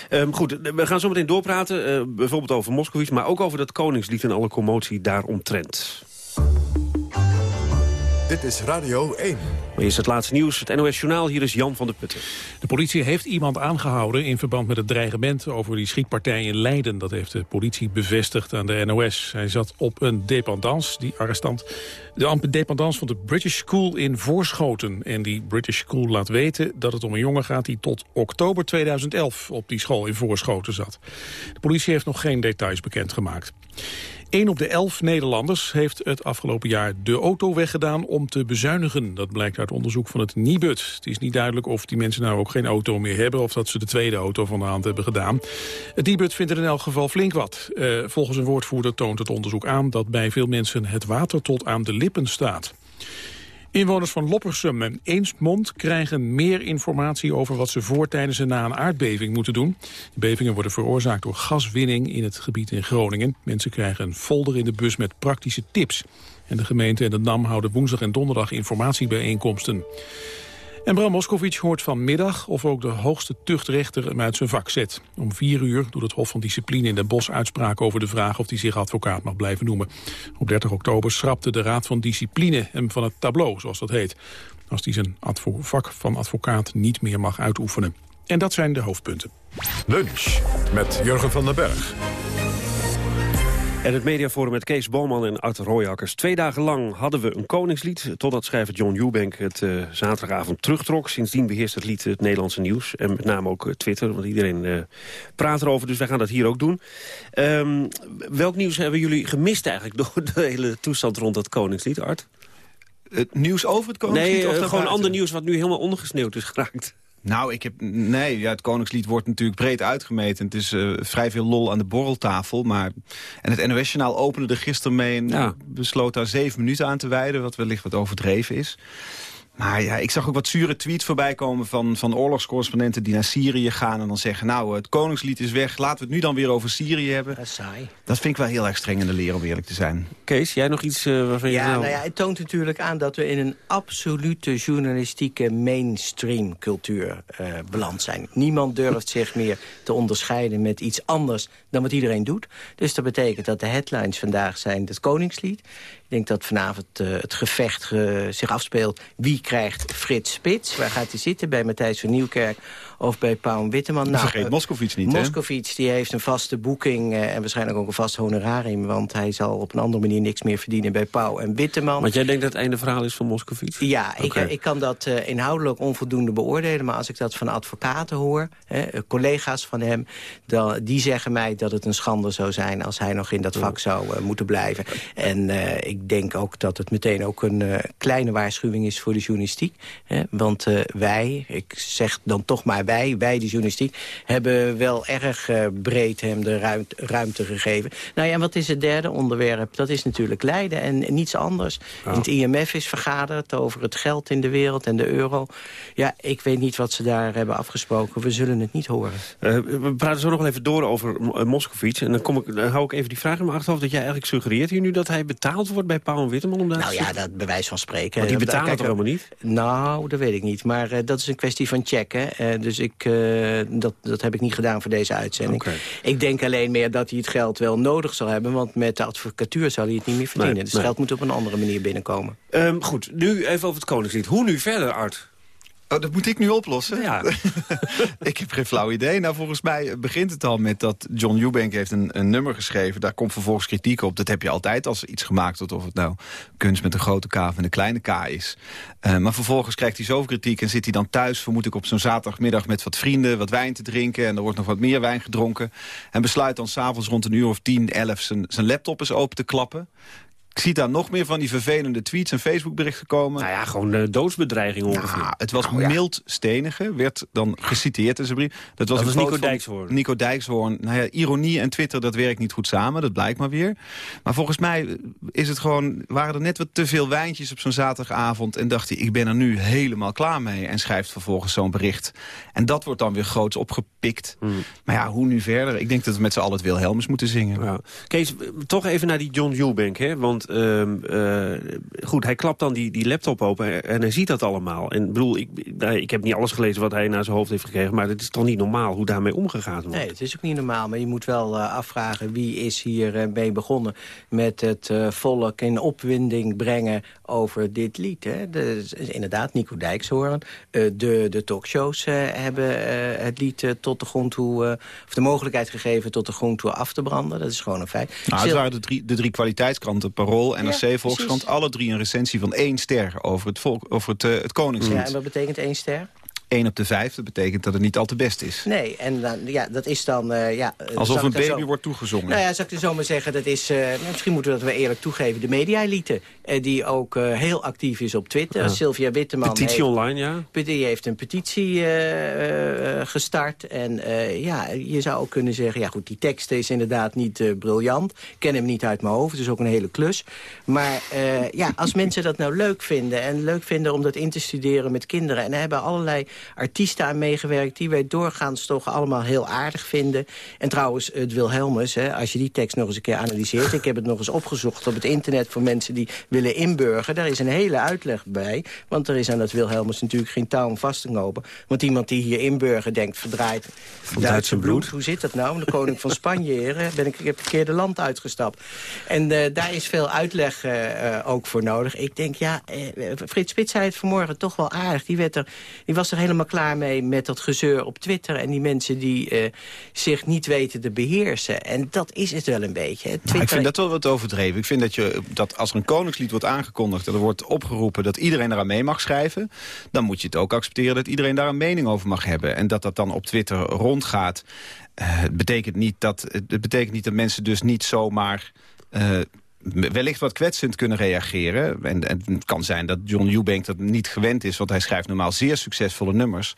S2: Ehm, goed, we gaan zo meteen doorpraten. bijvoorbeeld over Moskowitz, maar ook over dat Koningslied en alle commotie daaromtrent.
S1: Dit is Radio 1.
S2: Maar eerst het laatste nieuws, het NOS Journaal. Hier is Jan van der Putten.
S3: De politie heeft iemand aangehouden in verband met het dreigement over die schietpartij in Leiden. Dat heeft de politie bevestigd aan de NOS. Hij zat op een dependance, die arrestant. De dependance van de British School in Voorschoten. En die British School laat weten dat het om een jongen gaat die tot oktober 2011 op die school in Voorschoten zat. De politie heeft nog geen details bekendgemaakt. 1 op de 11 Nederlanders heeft het afgelopen jaar de auto weggedaan om te bezuinigen. Dat blijkt uit onderzoek van het Nibud. Het is niet duidelijk of die mensen nou ook geen auto meer hebben... of dat ze de tweede auto van de hand hebben gedaan. Het Nibud vindt er in elk geval flink wat. Eh, volgens een woordvoerder toont het onderzoek aan... dat bij veel mensen het water tot aan de lippen staat. Inwoners van Loppersum en Eemsmond krijgen meer informatie over wat ze voor, tijdens en na een aardbeving moeten doen. De bevingen worden veroorzaakt door gaswinning in het gebied in Groningen. Mensen krijgen een folder in de bus met praktische tips. En de gemeente en de NAM houden woensdag en donderdag informatiebijeenkomsten. En Bram Moskowitz hoort vanmiddag of ook de hoogste tuchtrechter hem uit zijn vak zet. Om vier uur doet het Hof van Discipline in Den Bosch uitspraak over de vraag of hij zich advocaat mag blijven noemen. Op 30 oktober schrapte de Raad van Discipline hem van het tableau, zoals dat heet. Als hij zijn vak van advocaat niet meer mag uitoefenen. En dat zijn de hoofdpunten.
S1: Lunch met Jurgen van den Berg.
S2: En het mediaforum met Kees Boman en Art Royakkers. Twee dagen lang hadden we een koningslied... totdat schrijver John Eubank het eh, zaterdagavond terugtrok. Sindsdien beheerst het lied het Nederlandse nieuws. En met name ook eh, Twitter, want iedereen eh, praat erover. Dus wij gaan dat hier ook doen. Ehm, welk nieuws hebben jullie gemist eigenlijk... door de hele toestand rond dat koningslied, Art?
S24: Het nieuws over het Koningslied?
S2: Nee,
S24: of
S2: gewoon ander nieuws wat nu helemaal ondergesneeuwd is geraakt.
S24: Nou, ik heb, nee, ja, het Koningslied wordt natuurlijk breed uitgemeten. Het is eh, vrij veel lol aan de borreltafel. Maar, en het NOS-journaal opende er gisteren mee... en
S2: Ja.
S24: besloot daar zeven minuten aan te wijden... wat wellicht wat overdreven is. Maar ja, ik zag ook wat zure tweets voorbij komen van, van oorlogscorrespondenten die naar Syrië gaan en dan zeggen, nou, het Koningslied is weg, laten we het nu dan weer over Syrië hebben.
S25: Dat is saai.
S24: Dat vind ik wel heel erg streng in de leer, om eerlijk te zijn.
S2: Kees, jij nog iets eh, waarvan je...
S25: Ja, nou ja, het toont natuurlijk aan dat we in een absolute journalistieke mainstream cultuur eh, beland zijn. Niemand durft zich meer te onderscheiden met iets anders dan wat iedereen doet. Dus dat betekent dat de headlines vandaag zijn het Koningslied. Ik denk dat vanavond eh, het gevecht eh, zich afspeelt. Wie krijgt Frits Spits? Waar gaat hij zitten? Bij Matthijs van Nieuwkerk of bij Paul Witteman?
S24: Vergeet
S25: eh,
S24: Moskovits niet, hè?
S25: Moskovits die heeft een vaste boeking eh, en waarschijnlijk ook een vast honorarium. Want hij zal op een andere manier niks meer verdienen bij Pauw en Witteman.
S2: Want jij denkt dat het einde verhaal is van Moskovits?
S25: Ja, ik, ik kan dat eh, inhoudelijk onvoldoende beoordelen. Maar als ik dat van advocaten hoor, hè, collega's van hem... Dan, die zeggen mij dat het een schande zou zijn... als hij nog in dat vak zou eh, moeten blijven. En eh, ik denk ook dat het meteen ook een eh, kleine waarschuwing is voor de journalistiek. Hè, want eh, wij, ik zeg dan toch maar wij, wij de journalistiek... hebben wel erg eh, breed hem de ruimte, ruimte gegeven. Nou ja, en wat is het derde onderwerp? Dat is natuurlijk Leiden en niets anders. In het IMF is vergaderd over het geld in de wereld en de euro. Ja, ik weet niet wat ze daar hebben afgesproken. We zullen het niet horen.
S2: We praten zo nog wel even door over Moskovits. En dan, kom ik, dan hou ik even die vraag in mijn achterhoofd... dat jij eigenlijk suggereert hier nu dat hij betaald wordt bij Paul Witteman... Om daar
S25: Nou ja, dat bewijs van spreken.
S2: Want die betalen
S25: kijk,
S2: toch helemaal niet?
S25: Nou, dat weet ik niet. Maar eh, dat is een kwestie van checken. Eh, dus ik, eh, dat, dat heb ik niet gedaan voor deze uitzending. Ik denk alleen meer dat hij het geld wel nodig zal hebben. Want met de advocatuur zal hij het niet meer verdienen.
S2: Nee,
S25: dus
S2: nee.
S25: het geld moet op een andere manier binnenkomen.
S2: Ehm, goed, nu even over het Koningslied. Hoe nu verder, Art?
S24: Oh, dat moet ik nu oplossen?
S2: Ja.
S24: ik heb geen flauw idee. Nou, volgens mij begint het al met dat John Eubank heeft een, een nummer geschreven. Daar komt vervolgens kritiek op. Dat heb je altijd als er iets gemaakt wordt. Of het nou kunst met een grote K of een kleine K is. Uh, maar vervolgens krijgt hij zoveel kritiek en zit hij dan thuis... vermoed ik op zo'n zaterdagmiddag met wat vrienden wat wijn te drinken... en er wordt nog wat meer wijn gedronken. En besluit dan s'avonds rond een uur of tien, elf... zijn laptop eens open te klappen. Ik zie daar nog meer van die vervelende tweets en Facebookberichten komen.
S2: Nou ja, gewoon uh, doodsbedreiging ongeveer.
S24: Het was
S2: nou, ja.
S24: mild stenige, werd dan geciteerd in zijn brief.
S2: Dat was, dat was Nico Dijkshoorn.
S24: Nico Dijkshoorn. Nou ja, ironie en Twitter, dat werkt niet goed samen, dat blijkt maar weer. Maar volgens mij is het gewoon, waren er net wat te veel wijntjes op zo'n zaterdagavond... en dacht hij, ik ben er nu helemaal klaar mee. En schrijft vervolgens zo'n bericht. En dat wordt dan weer groots opgepikt. Hmm. Maar ja, hoe nu verder? Ik denk dat we met z'n allen het Wilhelmus moeten zingen.
S2: Ja. Kees, toch even naar die John Eubank, hè? Want uh, uh, goed, hij klapt dan die, die laptop open en hij ziet dat allemaal. En bedoel, ik, ik heb niet alles gelezen wat hij naar zijn hoofd heeft gekregen... maar het is toch niet normaal hoe daarmee omgegaan wordt?
S25: Nee, het is ook niet normaal, maar je moet wel uh, afvragen... wie is hier mee begonnen met het volk in opwinding brengen over dit lied. Hè? De, inderdaad, Nico Dijkshoorn. de, de talkshows hebben het lied tot de grond toe... of de mogelijkheid gegeven tot de grond toe af te branden. Dat is gewoon een feit.
S24: Nou, het waren de drie, de drie kwaliteitskranten, Parool, NRC, ja, Volkskrant... alle drie een recensie van één ster over het, volk, over het, uh, het Koningslied.
S25: Ja, en wat betekent één ster?
S24: 1 op de 5, dat betekent dat het niet al te best is.
S25: Nee, en dan, ja, dat is dan... Uh, ja,
S24: Alsof een baby zo, wordt toegezongen.
S25: Nou ja, zou ik er zo maar zeggen, dat is... Uh, misschien moeten we dat wel eerlijk toegeven. De media-elite, uh, die ook heel actief is op Twitter. Ja. Sylvia Witteman
S2: Petitie
S25: heeft,
S2: online, ja.
S25: Die heeft een petitie gestart. En ja, je zou ook kunnen zeggen... Ja goed, die tekst is inderdaad niet briljant. Ik ken hem niet uit mijn hoofd, dus ook een hele klus. Maar ja, als mensen dat nou leuk vinden... en leuk vinden om dat in te studeren met kinderen... en er hebben allerlei artiesten aan meegewerkt... die wij doorgaans toch allemaal heel aardig vinden. En trouwens, het Wilhelmus, hè, als je die tekst nog eens een keer analyseert... ik heb het nog eens opgezocht op het internet voor mensen die willen inburgen. Daar is een hele uitleg bij. Want er is aan dat Wilhelmus natuurlijk geen touw om vast te knopen. Want iemand die hier inburgen denkt, verdraait
S2: Duitse bloed. bloed.
S25: Hoe zit dat nou? De koning van Spanje, heren, ben ik, ik heb het verkeerde land uitgestapt. En uh, daar is veel uitleg uh, ook voor nodig. Ik denk, ja, Frits Spits zei het vanmorgen toch wel aardig. Die, werd er, die was er helemaal klaar mee met dat gezeur op Twitter... en die mensen die uh, zich niet weten te beheersen. En dat is het wel een beetje. Twitter...
S24: Nou, ik vind dat wel wat overdreven. Ik vind dat, je, dat als er een koningslied wordt aangekondigd... en er wordt opgeroepen dat iedereen eraan mee mag schrijven... dan moet je het ook accepteren dat iedereen daar een mening over mag hebben. En dat dat dan op Twitter rondgaat... Uh, het, betekent niet dat, het betekent niet dat mensen dus niet zomaar... Uh, wellicht wat kwetsend kunnen reageren. En, en, het kan zijn dat John Eubank dat niet gewend is... want hij schrijft normaal zeer succesvolle nummers.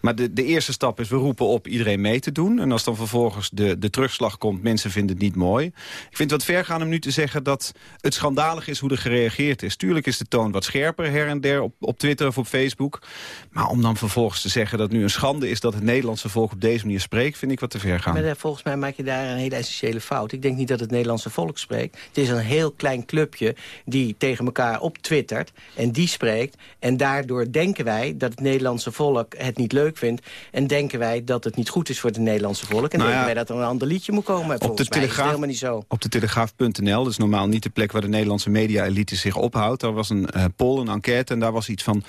S24: Maar de, de eerste stap is, we roepen op iedereen mee te doen. En als dan vervolgens de, de terugslag komt, mensen vinden het niet mooi. Ik vind het wat ver gaan om nu te zeggen dat het schandalig is hoe er gereageerd is. Tuurlijk is de toon wat scherper her en der op, op Twitter of op Facebook. Maar om dan vervolgens te zeggen dat nu een schande is... dat het Nederlandse volk op deze manier spreekt, vind ik wat te ver gaan.
S25: Maar volgens mij maak je daar een hele essentiële fout. Ik denk niet dat het Nederlandse volk spreekt. Het is een heel klein clubje die tegen elkaar optwittert en die spreekt. En daardoor denken wij dat het Nederlandse volk het niet leuk vindt. En denken wij dat het niet goed is voor het Nederlandse volk. En nou denken ja, wij dat er een ander liedje moet komen. Op de telegraaf, helemaal niet zo.
S24: Op de telegraaf.nl, dat is normaal niet de plek waar de Nederlandse media-elite zich ophoudt. Daar was een uh, poll, een enquête en daar was iets van...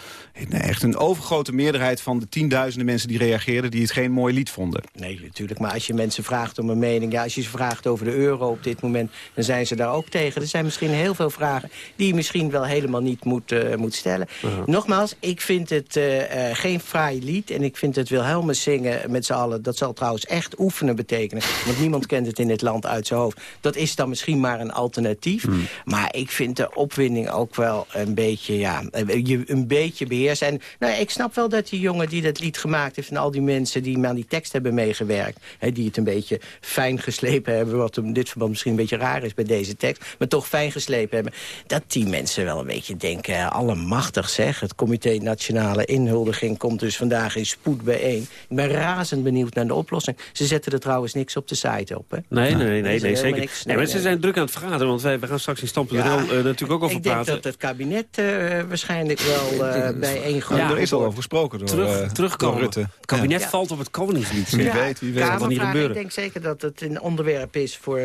S24: Nee, echt een overgrote meerderheid van de tienduizenden mensen die reageerden... die het geen mooi lied vonden.
S25: Nee, natuurlijk. Maar als je mensen vraagt om een mening... ja, als je ze vraagt over de euro op dit moment... dan zijn ze daar ook tegen. Er zijn misschien heel veel vragen die je misschien wel helemaal niet moet, uh, moet stellen. Uh -huh. Nogmaals, ik vind het uh, geen fraai lied. En ik vind het Wilhelmus zingen met z'n allen... dat zal trouwens echt oefenen betekenen. Want niemand kent het in dit land uit zijn hoofd. Dat is dan misschien maar een alternatief. Hmm. Maar ik vind de opwinding ook wel een beetje... Ja, je een beetje beheersen. En nou, ik snap wel dat die jongen die dat lied gemaakt heeft... en al die mensen die aan die tekst hebben meegewerkt... Hè, die het een beetje fijn geslepen hebben... wat in dit verband misschien een beetje raar is bij deze tekst... maar toch fijn geslepen hebben... dat die mensen wel een beetje denken, allemachtig zeg. Het Comité Nationale Inhuldiging komt dus vandaag in spoed bijeen. Ik ben razend benieuwd naar de oplossing. Ze zetten er trouwens niks op de site op, hè?
S2: Nee, nee, nee, nee, nee zeker. Niks, nee, nee, mensen zijn druk aan het vergaderen, want wij, wij gaan straks in Stampen ja, uh, natuurlijk ook over
S25: ik
S2: praten.
S25: Ik denk dat het kabinet uh, waarschijnlijk wel uh, bijeen gaat.
S24: Ja, er is al over gesproken door,
S2: Terug, terugkomen.
S24: door Rutte.
S2: Het kabinet ja. valt op het koningslied.
S24: Wie weet, wie weet wat er niet gebeuren.
S25: Ik denk zeker dat het een onderwerp is voor,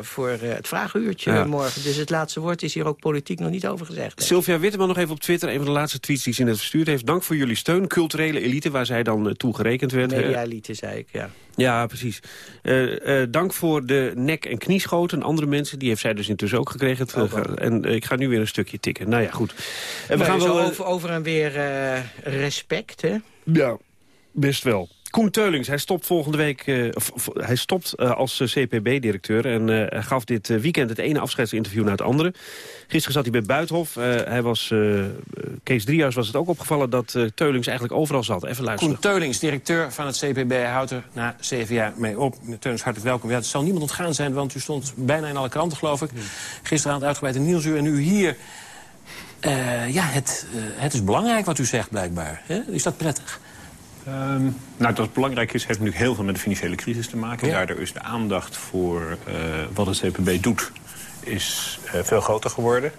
S25: voor het vragenuurtje eh, morgen. Dus het laatste woord is hier ook politiek nog niet over gezegd.
S2: Sylvia Witteman nog even op Twitter. Een van de laatste tweets die ze net verstuurd heeft. Dank voor jullie steun. Culturele elite, waar zij dan uh, toe gerekend werd.
S25: Media-elite, zei ik, ja.
S2: Ja, precies. Uh, dank voor de nek- en knieschoten. Andere mensen, die heeft zij dus intussen ook gekregen. en ik ga nu weer een stukje tikken. Nou ja, goed.
S25: En we gaan wel, over, over en weer respect, hè?
S2: Ja, best wel. Koen Teulings, hij stopt volgende week uh, hij stopt, uh, als CPB-directeur... en uh, gaf dit weekend het ene afscheidsinterview naar het andere. Gisteren zat hij bij Buitenhof. hij was, Kees Driehuis was het ook opgevallen dat Teulings eigenlijk overal zat. Even luisteren.
S26: Koen Teulings, directeur van het CPB, houdt er na zeven jaar mee op. Meneer Teulings, hartelijk welkom. Ja, het zal niemand ontgaan zijn, want u stond bijna in alle kranten, geloof ik. Gisteren uitgebreid in Nieuwsuur en nu hier... ja, het, het is belangrijk wat u zegt, blijkbaar. Is dat prettig?
S27: Um, nou, dat belangrijk is, heeft natuurlijk heel veel met de financiële crisis te maken. Ja. Daardoor is de aandacht voor uh, wat het CPB doet, is uh, veel groter geworden.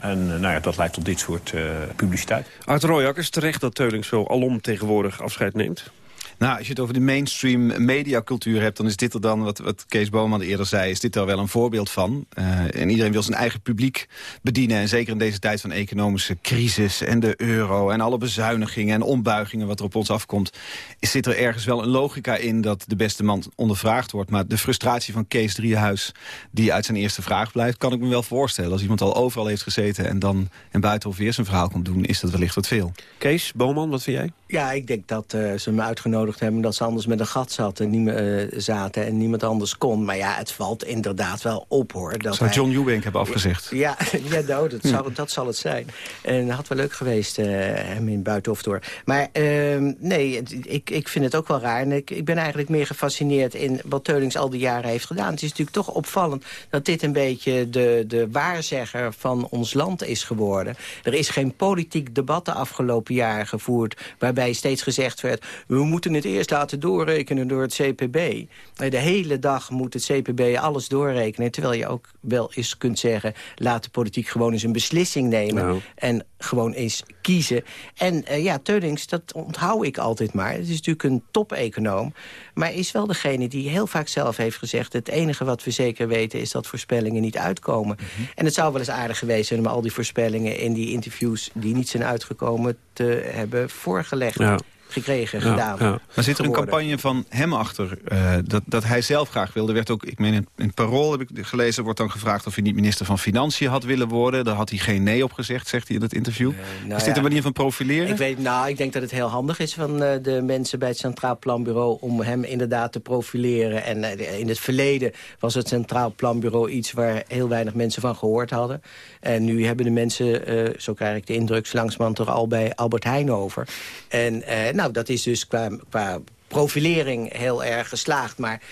S27: En uh, nou ja, dat leidt tot dit soort publiciteit.
S2: Art Royakkers, terecht dat Teulings zo alom tegenwoordig afscheid neemt?
S24: Nou, als je het over de mainstream mediacultuur hebt... dan is dit er dan, wat, wat Kees Boman eerder zei... is dit er wel een voorbeeld van. Uh, en iedereen wil zijn eigen publiek bedienen. En zeker in deze tijd van economische crisis... en de euro en alle bezuinigingen en ombuigingen... wat er op ons afkomt... zit er ergens wel een logica in dat de beste man ondervraagd wordt. Maar de frustratie van Kees Driehuis... die uit zijn eerste vraag blijft, kan ik me wel voorstellen. Als iemand al overal heeft gezeten... en dan en buitenhof weer zijn verhaal komt doen... is dat wellicht wat veel.
S2: Kees Boman, wat vind jij?
S25: Ja, ik denk dat uh, ze me uitgenodigd hebben... dat ze anders met een gat zaten, niet, uh, zaten en niemand anders kon. Maar ja, het valt inderdaad wel op, hoor. Dat
S24: zou John Eubank hebben afgezegd?
S25: Ja, ja nou, dat, zou, dat zal het zijn. En het had wel leuk geweest, uh, hem in Buitenhof door. Maar uh, nee, ik, ik vind het ook wel raar. En ik, ik ben eigenlijk meer gefascineerd in wat Teulings al die jaren heeft gedaan. Het is natuurlijk toch opvallend dat dit een beetje de, de waarzegger van ons land is geworden. Er is geen politiek debat de afgelopen jaren gevoerd... waarbij steeds gezegd werd... we moeten het eerst laten doorrekenen door het CPB. De hele dag moet het CPB alles doorrekenen. Terwijl je ook wel eens kunt zeggen... laat de politiek gewoon eens een beslissing nemen. Nou. En gewoon eens kiezen. En uh, ja, Teulings, dat onthoud ik altijd maar. Het is natuurlijk een top-econoom. Maar is wel degene die heel vaak zelf heeft gezegd... het enige wat we zeker weten is dat voorspellingen niet uitkomen. Mhm. En het zou wel eens aardig geweest zijn... om al die voorspellingen in die interviews die niet zijn uitgekomen... te hebben voorgelegd. Ja gekregen, gedaan. Ja.
S24: Maar zit er een campagne van hem achter uh, dat, dat hij zelf graag wilde? werd ook, ik meen in, in Parool heb ik gelezen, wordt dan gevraagd of hij niet minister van Financiën had willen worden. Daar had hij geen nee op gezegd, zegt hij in het interview. Uh, nou is dit een manier van profileren?
S25: Ik, weet, nou, ik denk dat het heel handig is van uh, de mensen bij het Centraal Planbureau om hem inderdaad te profileren. En in het verleden was het Centraal Planbureau iets waar heel weinig mensen van gehoord hadden. En nu hebben de mensen, zo krijg ik de indruk, langzamerhand toch al bij Albert Heijn over. En nou, dat is dus qua, qua profilering heel erg geslaagd. Maar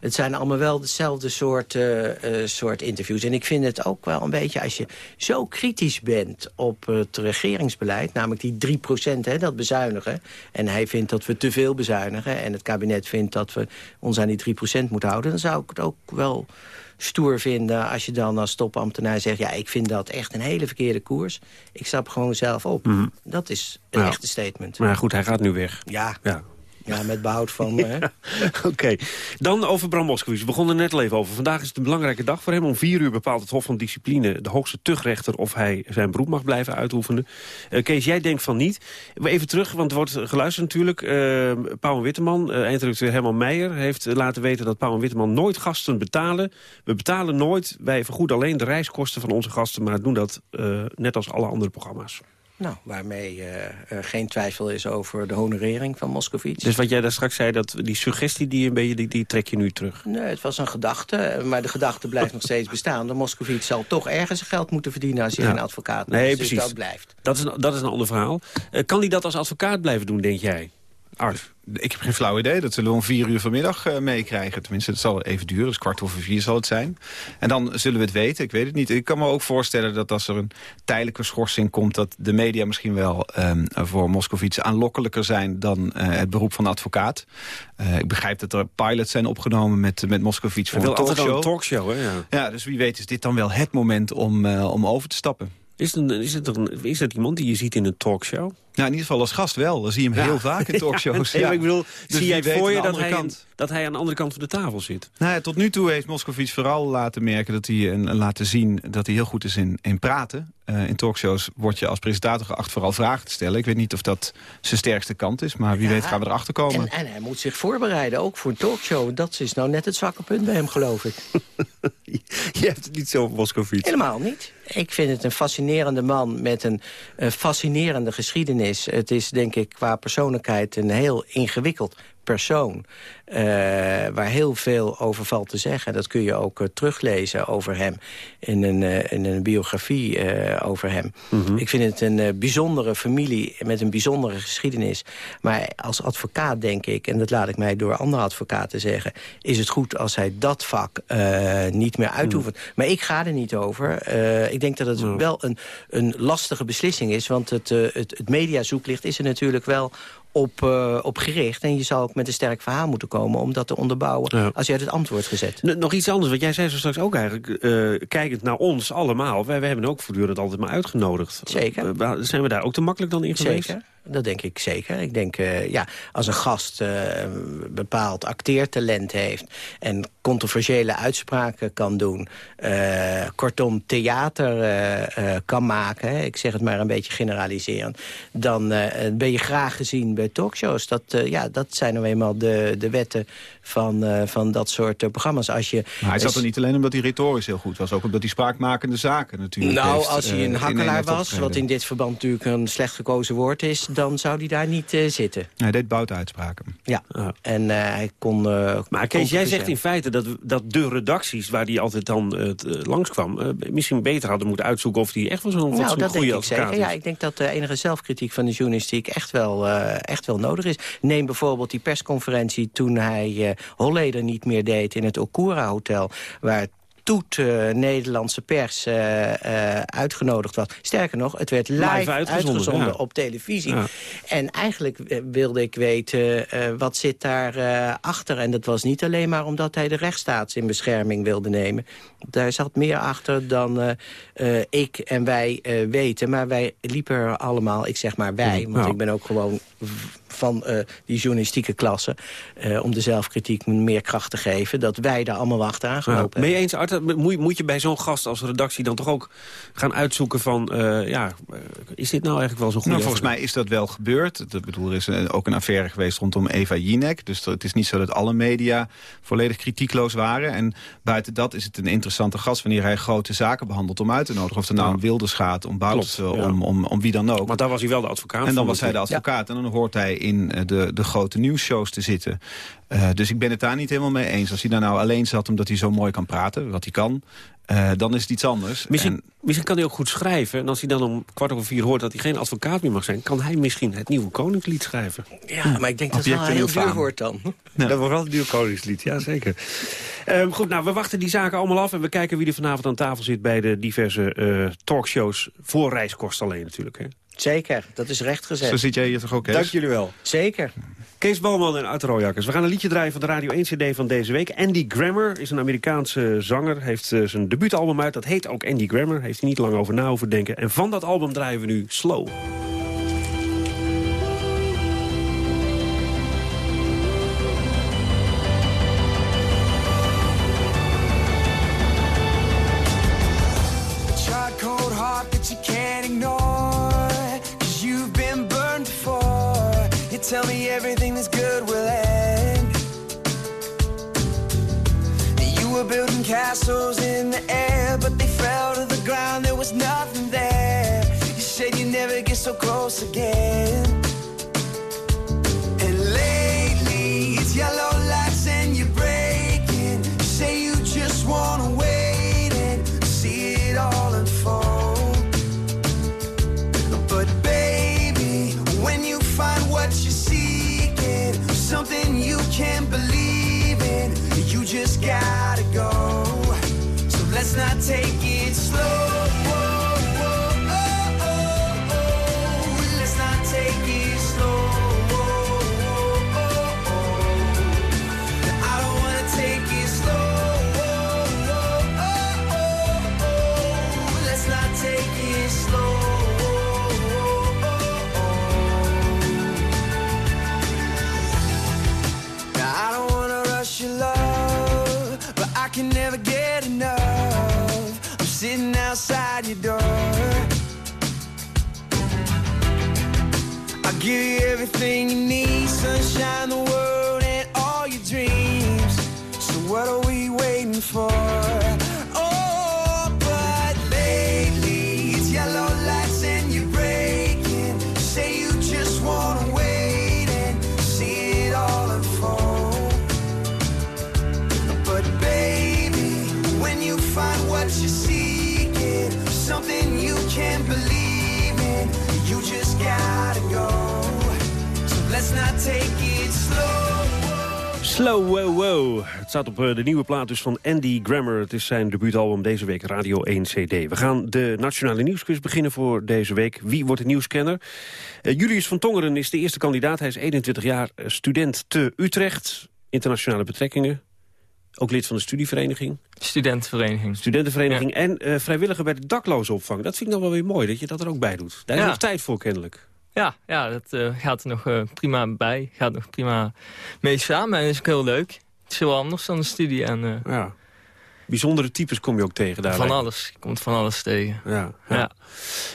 S25: het zijn allemaal wel dezelfde soort, uh, uh, soort interviews. En ik vind het ook wel een beetje, als je zo kritisch bent op het regeringsbeleid... namelijk die 3% hè, dat bezuinigen... en hij vindt dat we te veel bezuinigen... en het kabinet vindt dat we ons aan die 3% moeten houden... dan zou ik het ook wel stoer vinden als je dan als topambtenaar zegt... ja, ik vind dat echt een hele verkeerde koers. Ik stap gewoon zelf op. Mhm. Dat is een echte statement.
S2: Maar goed, hij gaat nu weg.
S25: Ja, ja. Ja, met behoud van...
S2: Ja. Oké. Dan over Bram Moskowitz. We begonnen net al even over. Vandaag is het een belangrijke dag voor hem. Om vier uur bepaalt het Hof van Discipline, de hoogste tuchtrechter... of hij zijn beroep mag blijven uitoefenen. Uh, Kees, jij denkt van niet. Even terug, want er wordt geluisterd natuurlijk. Uh, Pauw en Witteman, uh, eindredacteur Herman Meijer... heeft laten weten dat Pauw en Witteman nooit gasten betalen. We betalen nooit, wij vergoeden alleen de reiskosten van onze gasten... maar doen dat net als alle andere programma's.
S25: Nou, waarmee uh, er geen twijfel is over de honorering van Moskovits.
S2: Dus wat jij daar straks zei, dat die suggestie die, een beetje, die, die trek je nu terug?
S25: Nee, het was een gedachte, maar de gedachte blijft nog steeds bestaan. De Moskovits zal toch ergens geld moeten verdienen als hij geen advocaat
S2: nee,
S25: dus
S2: precies.
S25: dat blijft.
S2: Dat is, een, dat is een ander verhaal. Uh, kan hij dat als advocaat blijven doen, denk jij? Art.
S24: Ik heb geen flauw idee. Dat zullen we om vier uur vanmiddag uh, meekrijgen. Tenminste, het zal even duren. Dus kwart over vier zal het zijn. En dan zullen we het weten. Ik weet het niet. Ik kan me ook voorstellen dat als er een tijdelijke schorsing komt... dat de media misschien wel um, voor Moskovits aanlokkelijker zijn... dan uh, het beroep van advocaat. Uh, ik begrijp dat er pilots zijn opgenomen met, met Moskovits voor een talkshow.
S2: een talkshow, hè? Ja.
S24: ja, dus wie weet is dit dan wel het moment om, om over te stappen.
S2: Is, een, is, het een, is het iemand die je ziet in een talkshow?
S24: Nou, in ieder geval als gast wel. Dan zie je hem
S2: Ja.
S24: heel vaak in talkshows.
S2: Ja, ik bedoel,
S24: Dus
S2: zie jij voor je
S24: aan de
S2: dat
S24: andere
S2: hij,
S24: kant.
S2: dat hij aan de andere kant van de tafel zit?
S24: Nou ja, tot nu toe heeft Moscovici vooral laten merken dat hij en en laten zien dat hij heel goed is in, in praten. Eh, in talkshows word je als presentator geacht vooral vragen te stellen. Ik weet niet of dat zijn sterkste kant is, maar wie
S25: Ja.
S24: weet gaan we erachter komen.
S25: En, en hij moet zich voorbereiden, ook voor een talkshow. Dat is nou net het zwakke punt bij hem, geloof ik.
S2: Je hebt het niet zo over Moscovici.
S25: Helemaal niet. Ik vind het een fascinerende man met een eh, fascinerende geschiedenis. Het is denk ik qua persoonlijkheid een heel ingewikkeld persoon. eh, waar heel veel over valt te zeggen. Dat kun je ook eh, teruglezen over hem in een, eh, in een biografie over hem. Ik vind het een bijzondere familie met een bijzondere geschiedenis. Maar als advocaat denk ik, en dat laat ik mij door andere advocaten zeggen... is het goed als hij dat vak niet meer uitoefent. Maar ik ga er niet over. Ik denk dat het wel een, een lastige beslissing is. Want het, het, het mediazoeklicht is er natuurlijk wel op, eh, op gericht. En je zal ook met een sterk verhaal moeten komen... om dat te onderbouwen als je uit het ambt wordt gezet.
S2: N- nog iets anders, want jij zei zo straks ook eigenlijk... eh, kijkend naar ons allemaal, wij, wij hebben ook voortdurend altijd maar uitgenodigd.
S25: Zeker.
S2: Eh, zijn we daar ook te makkelijk dan in geweest?
S25: Zeker, dat denk ik zeker. Ik denk, ja, als een gast eh, een bepaald acteertalent heeft... en controversiële uitspraken kan doen... kortom, theater kan maken... hè, ik zeg het maar een beetje generaliserend... dan ben je graag gezien bij talkshows. Dat, eh, ja, dat zijn nou eenmaal de, de wetten van, eh, van dat soort eh, programma's. Als je,
S24: Maar hij zat er niet alleen omdat hij retorisch heel goed was. Ook omdat hij spraakmakende zaken natuurlijk
S25: Nou,
S24: heeft,
S25: als hij
S24: eh,
S25: een hakkelaar was, wat in dit verband natuurlijk een slecht gekozen woord is... dan zou hij daar niet eh, zitten.
S24: Hij deed buitenuitspraken.
S25: Ja, en eh, hij kon... eh,
S2: Maar Kees, jij zegt in feite dat, dat de redacties... waar die altijd dan eh, eh, langskwam... eh, misschien beter hadden moeten uitzoeken... of die echt wel zo'n
S25: Nou,
S2: fatsoenlijk
S25: dat denk
S2: goede
S25: ik zeker.
S2: advocaat
S25: Ja, ik denk dat de enige zelfkritiek van de journalistiek echt wel, eh, echt wel nodig is. Neem bijvoorbeeld die persconferentie toen hij eh Holleder niet meer deed in het Okura Hotel, waar toet eh, Nederlandse pers eh, eh, uitgenodigd was. Sterker nog, het werd live,
S2: Live
S25: uitgezonden,
S2: uitgezonden, ja.
S25: op televisie.
S2: Ja.
S25: En eigenlijk wilde ik weten, wat zit daar achter? En dat was niet alleen maar omdat hij de rechtsstaats in bescherming wilde nemen. Daar zat meer achter dan ik en wij weten. Maar wij liepen er allemaal, ik zeg maar wij... want
S2: Ja.
S25: ik ben ook gewoon van eh, die journalistieke klasse... eh, om de zelfkritiek meer kracht te geven... dat wij daar allemaal achteraan
S2: Ja.
S25: gelopen
S2: Ben je eens, Art, dat- moet, je- moet je bij zo'n gast als redactie dan toch ook gaan uitzoeken van... eh, ja, is dit nou eigenlijk wel zo'n goede
S24: Nou, volgens mij is dat wel gebeurd. Ik bedoel, er is een- ook een affaire geweest rondom Eva Jinek. Dus het is niet zo dat alle media volledig kritiekloos waren. En buiten dat is het een interessante gast... wanneer hij grote zaken behandelt om uit te nodigen. Of het nou om Wilders gaat, om Bouts,
S2: Klopt, ja.
S24: om, om, om wie dan ook.
S2: Maar daar was hij wel de advocaat
S24: En dan was hij de advocaat. En dan hoort hij in eh, de, de grote nieuwsshows te zitten. Eh, dus ik ben het daar niet helemaal mee eens. Als hij daar nou alleen zat omdat hij zo mooi kan praten, wat hij kan... eh, dan is het iets anders.
S2: Misschien,
S24: En-
S2: misschien kan hij ook goed schrijven. En als hij dan om kwart over vier hoort dat hij geen advocaat meer mag zijn... kan hij misschien het nieuwe Koningslied schrijven.
S25: Ja, maar ik denk dat het
S2: Object
S25: wel heel duur wordt dan.
S2: Dat wordt wel het nieuwe Koningslied, ja zeker. Ehm, goed, nou, we wachten die zaken allemaal af... en we kijken wie er vanavond aan tafel zit... bij de diverse eh, talkshows voor reiskost alleen natuurlijk. Hè?
S25: Zeker, dat is rechtgezet.
S24: Zo zit jij hier toch ook, Kees?
S2: Dank jullie wel.
S25: Zeker.
S2: Kees Boman en Art Rooijakkers. We gaan een liedje draaien van de Radio 1 CD van deze week. Andy Grammer is een Amerikaanse zanger. Heeft eh, zijn debuutalbum uit. Dat heet ook Andy Grammer. Heeft hij niet lang over na hoeven denken. En van dat album draaien we nu Slow.
S28: Castles in the air, but they fell to the ground. There was nothing there. You said you never get so close again. And lately, it's yellow lights and you're breaking. You say you just wanna wait and see it all unfold. But baby, when you find what you're seeking, something you can't believe in, you just gotta not taking. Sitting outside your door. I'll give you everything you need, sunshine, the world, and all your dreams. So what are we waiting for? Slow
S2: Wow Wow. Het staat op eh, de nieuwe plaat dus van Andy Grammer. Het is zijn debuutalbum deze week, Radio 1 CD. We gaan de Nationale Nieuwsquiz beginnen voor deze week. Wie wordt de nieuwscanner? Eh, Julius van Tongeren is de eerste kandidaat. Hij is 21 jaar, eh, student te Utrecht. Internationale betrekkingen. Ook lid van de studievereniging.
S29: Studentenvereniging.
S2: Studentenvereniging en vrijwilliger bij de daklozenopvang. Dat vind ik nog wel weer mooi, dat je dat er ook bij doet. Daar is
S29: Ja.
S2: nog tijd voor kennelijk.
S29: Ja, ja dat eh, gaat er nog eh, prima bij. Gaat nog prima mee samen en is ook heel leuk. Het is heel anders dan de studie en eh,
S2: Ja. Bijzondere types kom je ook tegen daar.
S29: van alles. Je komt van alles tegen.
S2: Ja, ja.
S29: Ja.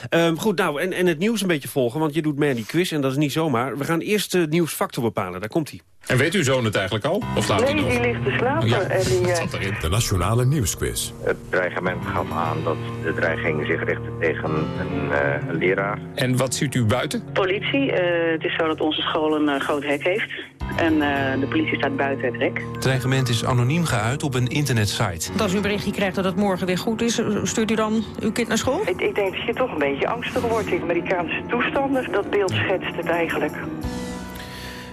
S2: Ehm, goed, nou, en, en het nieuws een beetje volgen, want je doet mee aan die quiz en dat is niet zomaar. We gaan eerst de nieuwsfactor bepalen, daar komt hij.
S30: En weet uw zoon het eigenlijk al? Of slaapt hij
S31: Nee,
S30: nog?
S31: die ligt te slapen.
S30: Ja,
S31: en die,
S30: zat erin.
S1: De Nationale Nieuwsquiz.
S32: Het dreigement gaf aan dat de dreiging zich richtte tegen een, eh, een leraar.
S30: En wat ziet u buiten?
S31: politie. eh, het is zo dat onze school een groot hek heeft. En eh, de politie staat buiten het hek.
S33: Het dreigement is anoniem geuit op een internetsite.
S34: Als u een berichtje krijgt dat het morgen weer goed is, stuurt u dan uw kind naar school?
S31: Ik, ik denk dat je toch een beetje angstig wordt. Die Amerikaanse toestanden, dat beeld schetst het eigenlijk.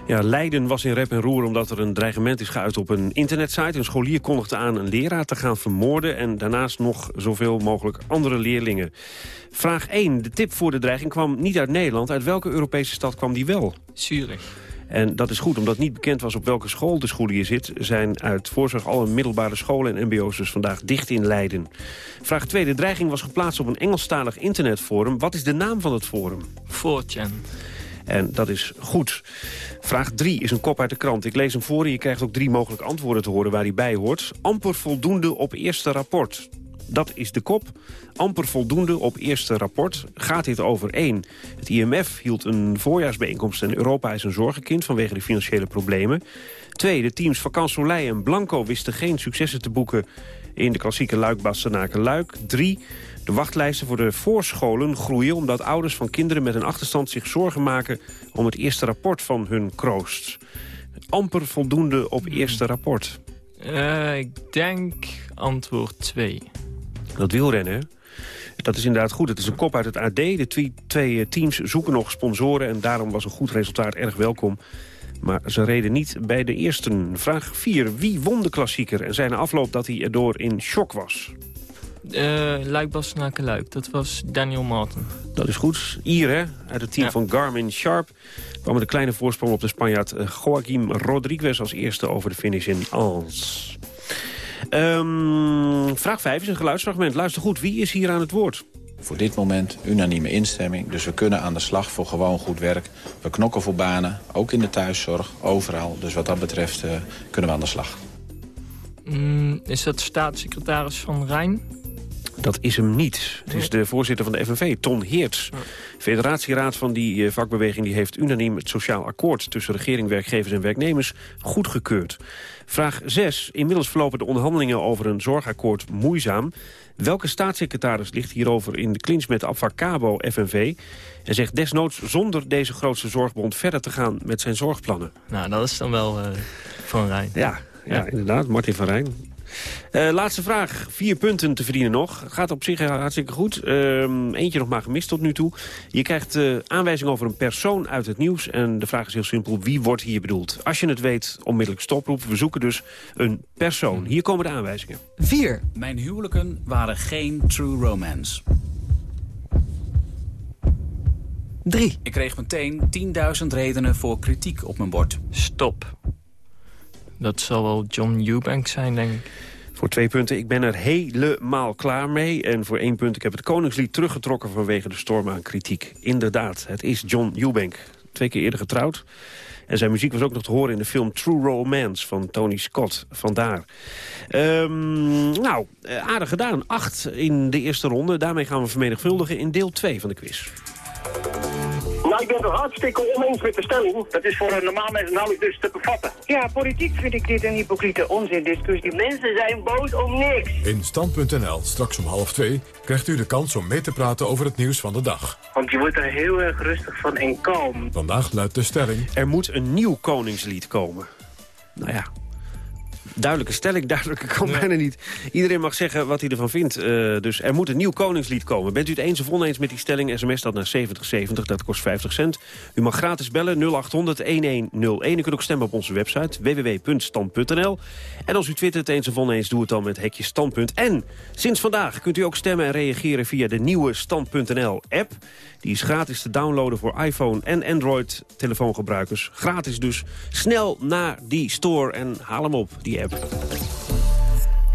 S2: Ja, Leiden was in rep en roer omdat er een dreigement is geuit op een internetsite. Een scholier kondigde aan een leraar te gaan vermoorden... en daarnaast nog zoveel mogelijk andere leerlingen. Vraag 1. De tip voor de dreiging kwam niet uit Nederland. Uit welke Europese stad kwam die wel?
S29: Zurich.
S2: En dat is goed, omdat niet bekend was op welke school de scholier zit... zijn uit voorzorg alle middelbare scholen en mbo's dus vandaag dicht in Leiden. Vraag 2. De dreiging was geplaatst op een Engelstalig internetforum. Wat is de naam van het forum?
S29: 4chan.
S2: En dat is goed. Vraag 3 is een kop uit de krant. Ik lees hem voor en je krijgt ook drie mogelijke antwoorden te horen waar hij bij hoort. Amper voldoende op eerste rapport. Dat is de kop. Amper voldoende op eerste rapport. Gaat dit over 1. Het IMF hield een voorjaarsbijeenkomst en Europa is een zorgenkind vanwege de financiële problemen. 2. De teams Vakant Soleil en Blanco wisten geen successen te boeken in de klassieke luik bastenaken luik 3. De wachtlijsten voor de voorscholen groeien omdat ouders van kinderen met een achterstand zich zorgen maken om het eerste rapport van hun kroost. Amper voldoende op eerste rapport.
S29: Eh, ik denk antwoord 2.
S2: Dat wielrennen? Dat is inderdaad goed. Het is een kop uit het AD. De twee, eh, teams zoeken nog sponsoren... en daarom was een goed resultaat erg welkom. Maar ze reden niet bij de eersten. Vraag 4. Wie won de klassieker? En zijn afloop dat hij erdoor in shock was.
S29: Eh luik bastenaken luik. Dat was Daniel Martin.
S2: Dat is goed. Ier, hè? Uit het team
S29: Ja.
S2: van Garmin Sharp... kwam met een kleine voorsprong op de Spanjaard eh, Joaquim Rodriguez... als eerste over de finish in Als. Ehm, vraag 5 is een geluidsfragment. Luister goed, wie is hier aan het woord?
S35: Voor dit moment unanieme instemming, dus we kunnen aan de slag voor gewoon goed werk. We knokken voor banen, ook in de thuiszorg, overal. Dus wat dat betreft eh, kunnen we aan de slag.
S29: Mm, is dat staatssecretaris van Rijn?
S2: Dat is hem niet. Het is de voorzitter van de FNV, Ton Heerts. Federatieraad van die eh, vakbeweging die heeft unaniem het sociaal akkoord... tussen regering, werkgevers en werknemers goedgekeurd. Vraag 6. Inmiddels verlopen de onderhandelingen over een zorgakkoord moeizaam. Welke staatssecretaris ligt hierover in de clinch met Abfacabo FNV... en zegt desnoods zonder deze grootste zorgbond verder te gaan met zijn zorgplannen?
S29: Nou, dat is dan wel eh, van Rijn.
S2: Ja, ja, inderdaad. Martin van Rijn. Eh, laatste vraag. Vier punten te verdienen nog. Het gaat op zich hartstikke goed. Ehm, eentje nog maar gemist tot nu toe. Je krijgt uh, aanwijzing over een persoon uit het nieuws. En de vraag is heel simpel. Wie wordt hier bedoeld? Als je het weet, onmiddellijk stoproep. We zoeken dus een persoon. Hier komen de aanwijzingen.
S36: 4. Mijn huwelijken waren geen true romance. 3. Ik kreeg meteen 10.000 redenen voor kritiek op mijn bord.
S29: Stop. Dat zal wel John Eubank zijn, denk ik.
S2: Voor twee punten, ik ben er helemaal klaar mee. En voor één punt, ik heb het Koningslied teruggetrokken vanwege de storm aan kritiek. Inderdaad, het is John Eubank. twee keer eerder getrouwd. En zijn muziek was ook nog te horen in de film True Romance van Tony Scott. Vandaar. Ehm, nou, eh, aardig gedaan. Acht in de eerste ronde. Daarmee gaan we vermenigvuldigen in deel 2 van de quiz.
S37: Nou, ik ben het hartstikke oneens met de stelling. Dat is voor een normaal mens nauwelijks dus te bevatten.
S38: Ja, politiek vind ik dit een hypocriete onzindiscussie. Mensen zijn boos om niks.
S1: In Stand.nl, straks om half twee, krijgt u de kans om mee te praten over het nieuws van de dag.
S38: Want je wordt er heel erg rustig van en kalm.
S1: Vandaag luidt de stelling...
S2: Er moet een nieuw koningslied komen. Nou ja, duidelijke stelling, duidelijker kan bijna niet. Iedereen mag zeggen wat hij ervan vindt. Eh, dus er moet een nieuw koningslied komen. Bent u het eens of oneens met die stelling? SMS dat naar 7070, dat kost 50 cent. U mag gratis bellen 0800-1101. U kunt ook stemmen op onze website www.stand.nl. En als u twittert het eens of oneens, doe het dan met hekje standpunt. En sinds vandaag kunt u ook stemmen en reageren via de nieuwe stand.nl-app. Die is gratis te downloaden voor iPhone en Android telefoongebruikers. Gratis dus. Snel naar die store en haal hem op, die app.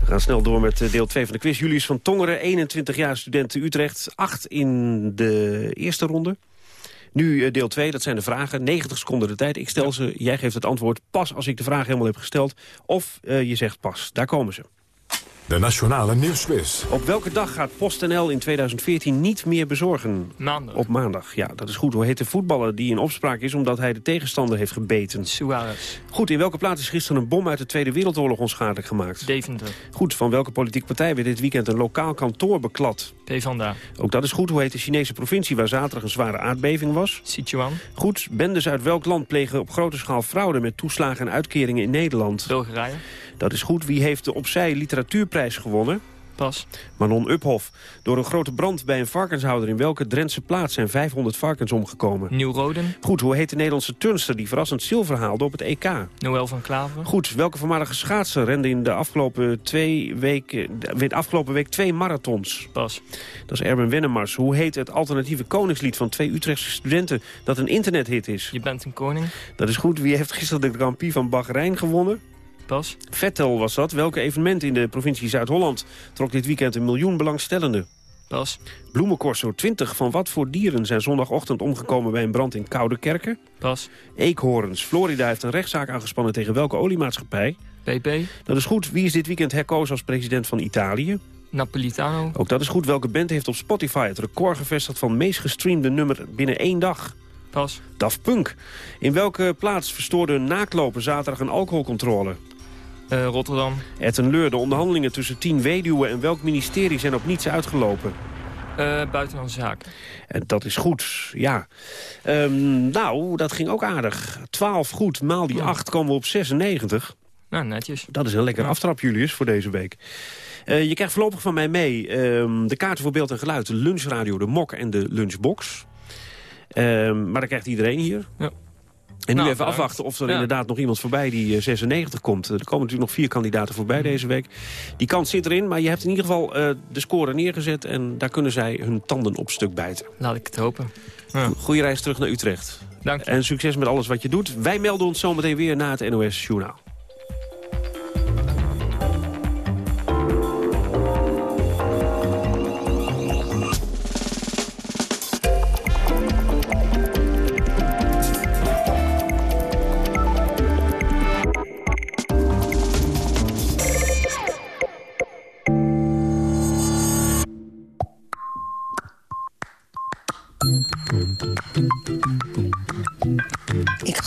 S2: We gaan snel door met eh, deel 2 van de quiz. Julius van Tongeren, 21 jaar student Utrecht. 8 in de eerste ronde. Nu eh, deel 2, dat zijn de vragen. 90 seconden de tijd. Ik stel ze, jij geeft het antwoord pas als ik de vraag helemaal heb gesteld. Of uh, je zegt pas. Daar komen ze.
S1: De Nationale Nieuwsquiz.
S2: Op welke dag gaat PostNL in 2014 niet meer bezorgen?
S29: Maandag.
S2: Op maandag, ja, dat is goed. Hoe heet de voetballer die in opspraak is omdat hij de tegenstander heeft gebeten?
S29: Suarez.
S2: Goed, in welke plaats is gisteren een bom uit de Tweede Wereldoorlog onschadelijk gemaakt?
S29: Deventer.
S2: Goed, van welke politieke partij werd dit weekend een lokaal kantoor beklad?
S29: PvdA.
S2: Ook dat is goed. Hoe heet de Chinese provincie waar zaterdag een zware aardbeving was?
S29: Sichuan.
S2: Goed, bendes uit welk land plegen op grote schaal fraude met toeslagen en uitkeringen in Nederland?
S29: Bulgarije.
S2: Dat is goed. Wie heeft de Opzij Literatuurprijs gewonnen?
S29: Pas.
S2: Manon Uphoff. Door een grote brand bij een varkenshouder in welke Drentse plaats zijn 500 varkens omgekomen?
S29: Nieuw-Roden.
S2: Goed, hoe heet de Nederlandse turnster die verrassend zilver haalde op het EK?
S29: Noël van Klaver.
S2: Goed, welke voormalige schaatser rende in de afgelopen, twee weken, de afgelopen week twee marathons?
S29: Pas.
S2: Dat is Erben Wennemars. Hoe heet het alternatieve koningslied van twee Utrechtse studenten dat een internethit is?
S29: Je bent een koning.
S2: Dat is goed. Wie heeft gisteren de Grand Prix van Bahrein gewonnen?
S29: Pas.
S2: Vettel was dat. Welke evenement in de provincie Zuid-Holland trok dit weekend een miljoen belangstellenden?
S29: Pas.
S2: Bloemencorso 20 van wat voor dieren zijn zondagochtend omgekomen bij een brand in Koude Kerken?
S29: Pas.
S2: Eekhoorns. Florida heeft een rechtszaak aangespannen tegen welke oliemaatschappij?
S29: PP.
S2: Dat is goed. Wie is dit weekend herkozen als president van Italië?
S29: Napolitano.
S2: Ook dat is goed. Welke band heeft op Spotify het record gevestigd van meest gestreamde nummer binnen één dag?
S29: Pas.
S2: Daft Punk. In welke plaats verstoorde een naakloper zaterdag een alcoholcontrole?
S29: Uh, Rotterdam.
S2: Etten Leur, de onderhandelingen tussen tien weduwen en welk ministerie zijn op niets uitgelopen?
S29: Uh, buitenlandse zaken.
S2: En dat is goed, ja. Um, nou, dat ging ook aardig. 12 goed, maal die 8 komen we op 96.
S29: Nou, netjes.
S2: Dat is een lekker aftrap, Julius, voor deze week. Uh, je krijgt voorlopig van mij mee um, de kaarten voor beeld en geluid... de lunchradio, de mok en de lunchbox. Um, maar dat krijgt iedereen hier.
S29: Ja.
S2: En nu
S29: Nou,
S2: even afwachten of er
S29: Ja.
S2: inderdaad nog iemand voorbij die eh, 96 komt. Er komen natuurlijk nog vier kandidaten voorbij
S29: Mhm.
S2: deze week. Die kans zit erin, maar je hebt in ieder geval eh, de score neergezet... en daar kunnen zij hun tanden op stuk bijten.
S29: Laat ik het hopen.
S2: Goeie reis terug naar Utrecht.
S29: Dank je.
S2: En succes met alles wat je doet. Wij melden ons zometeen weer na het NOS Journaal.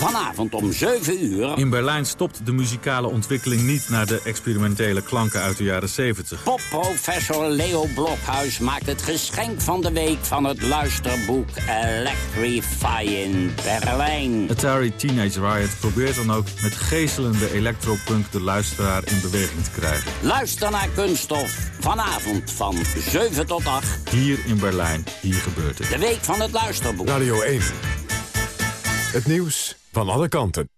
S39: Vanavond om 7 uur.
S40: In Berlijn stopt de muzikale ontwikkeling niet naar de experimentele klanken uit de jaren 70.
S39: Popprofessor Leo Blokhuis maakt het geschenk van de week van het luisterboek Electrifying Berlijn.
S40: Atari Teenage Riot probeert dan ook met geestelende electropunk de luisteraar in beweging te krijgen.
S39: Luister naar Kunststof. Vanavond van 7 tot 8.
S40: Hier in Berlijn, hier gebeurt het.
S39: De week van het luisterboek.
S1: Radio 1. Het nieuws van alle kanten.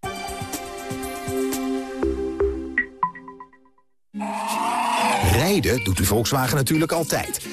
S41: Rijden doet uw Volkswagen natuurlijk altijd.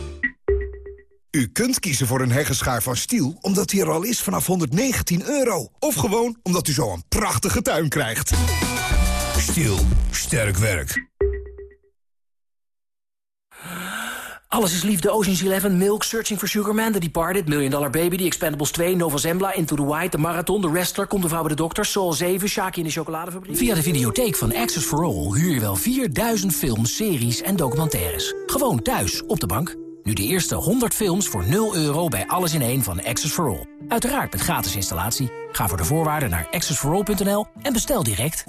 S42: U kunt kiezen voor een heggenschaar van Stiel omdat hij er al is vanaf 119 euro. Of gewoon omdat u zo een prachtige tuin krijgt. Stiel. Sterk werk.
S43: Alles is liefde, Ocean's Eleven, Milk, Searching for Sugar Man, The Departed, Million Dollar Baby, The Expendables 2, Nova Zembla, Into the White, The Marathon, The Wrestler, Komt de Vrouw bij de Dokter, Soul 7, Shaki in de Chocoladefabriek. Via de videotheek van Access for All huur je wel 4000 films, series en documentaires. Gewoon thuis, op de bank. Nu de eerste 100 films voor 0 euro bij Alles in één van Access for All. Uiteraard met gratis installatie. Ga voor de voorwaarden naar accessforall.nl en bestel direct.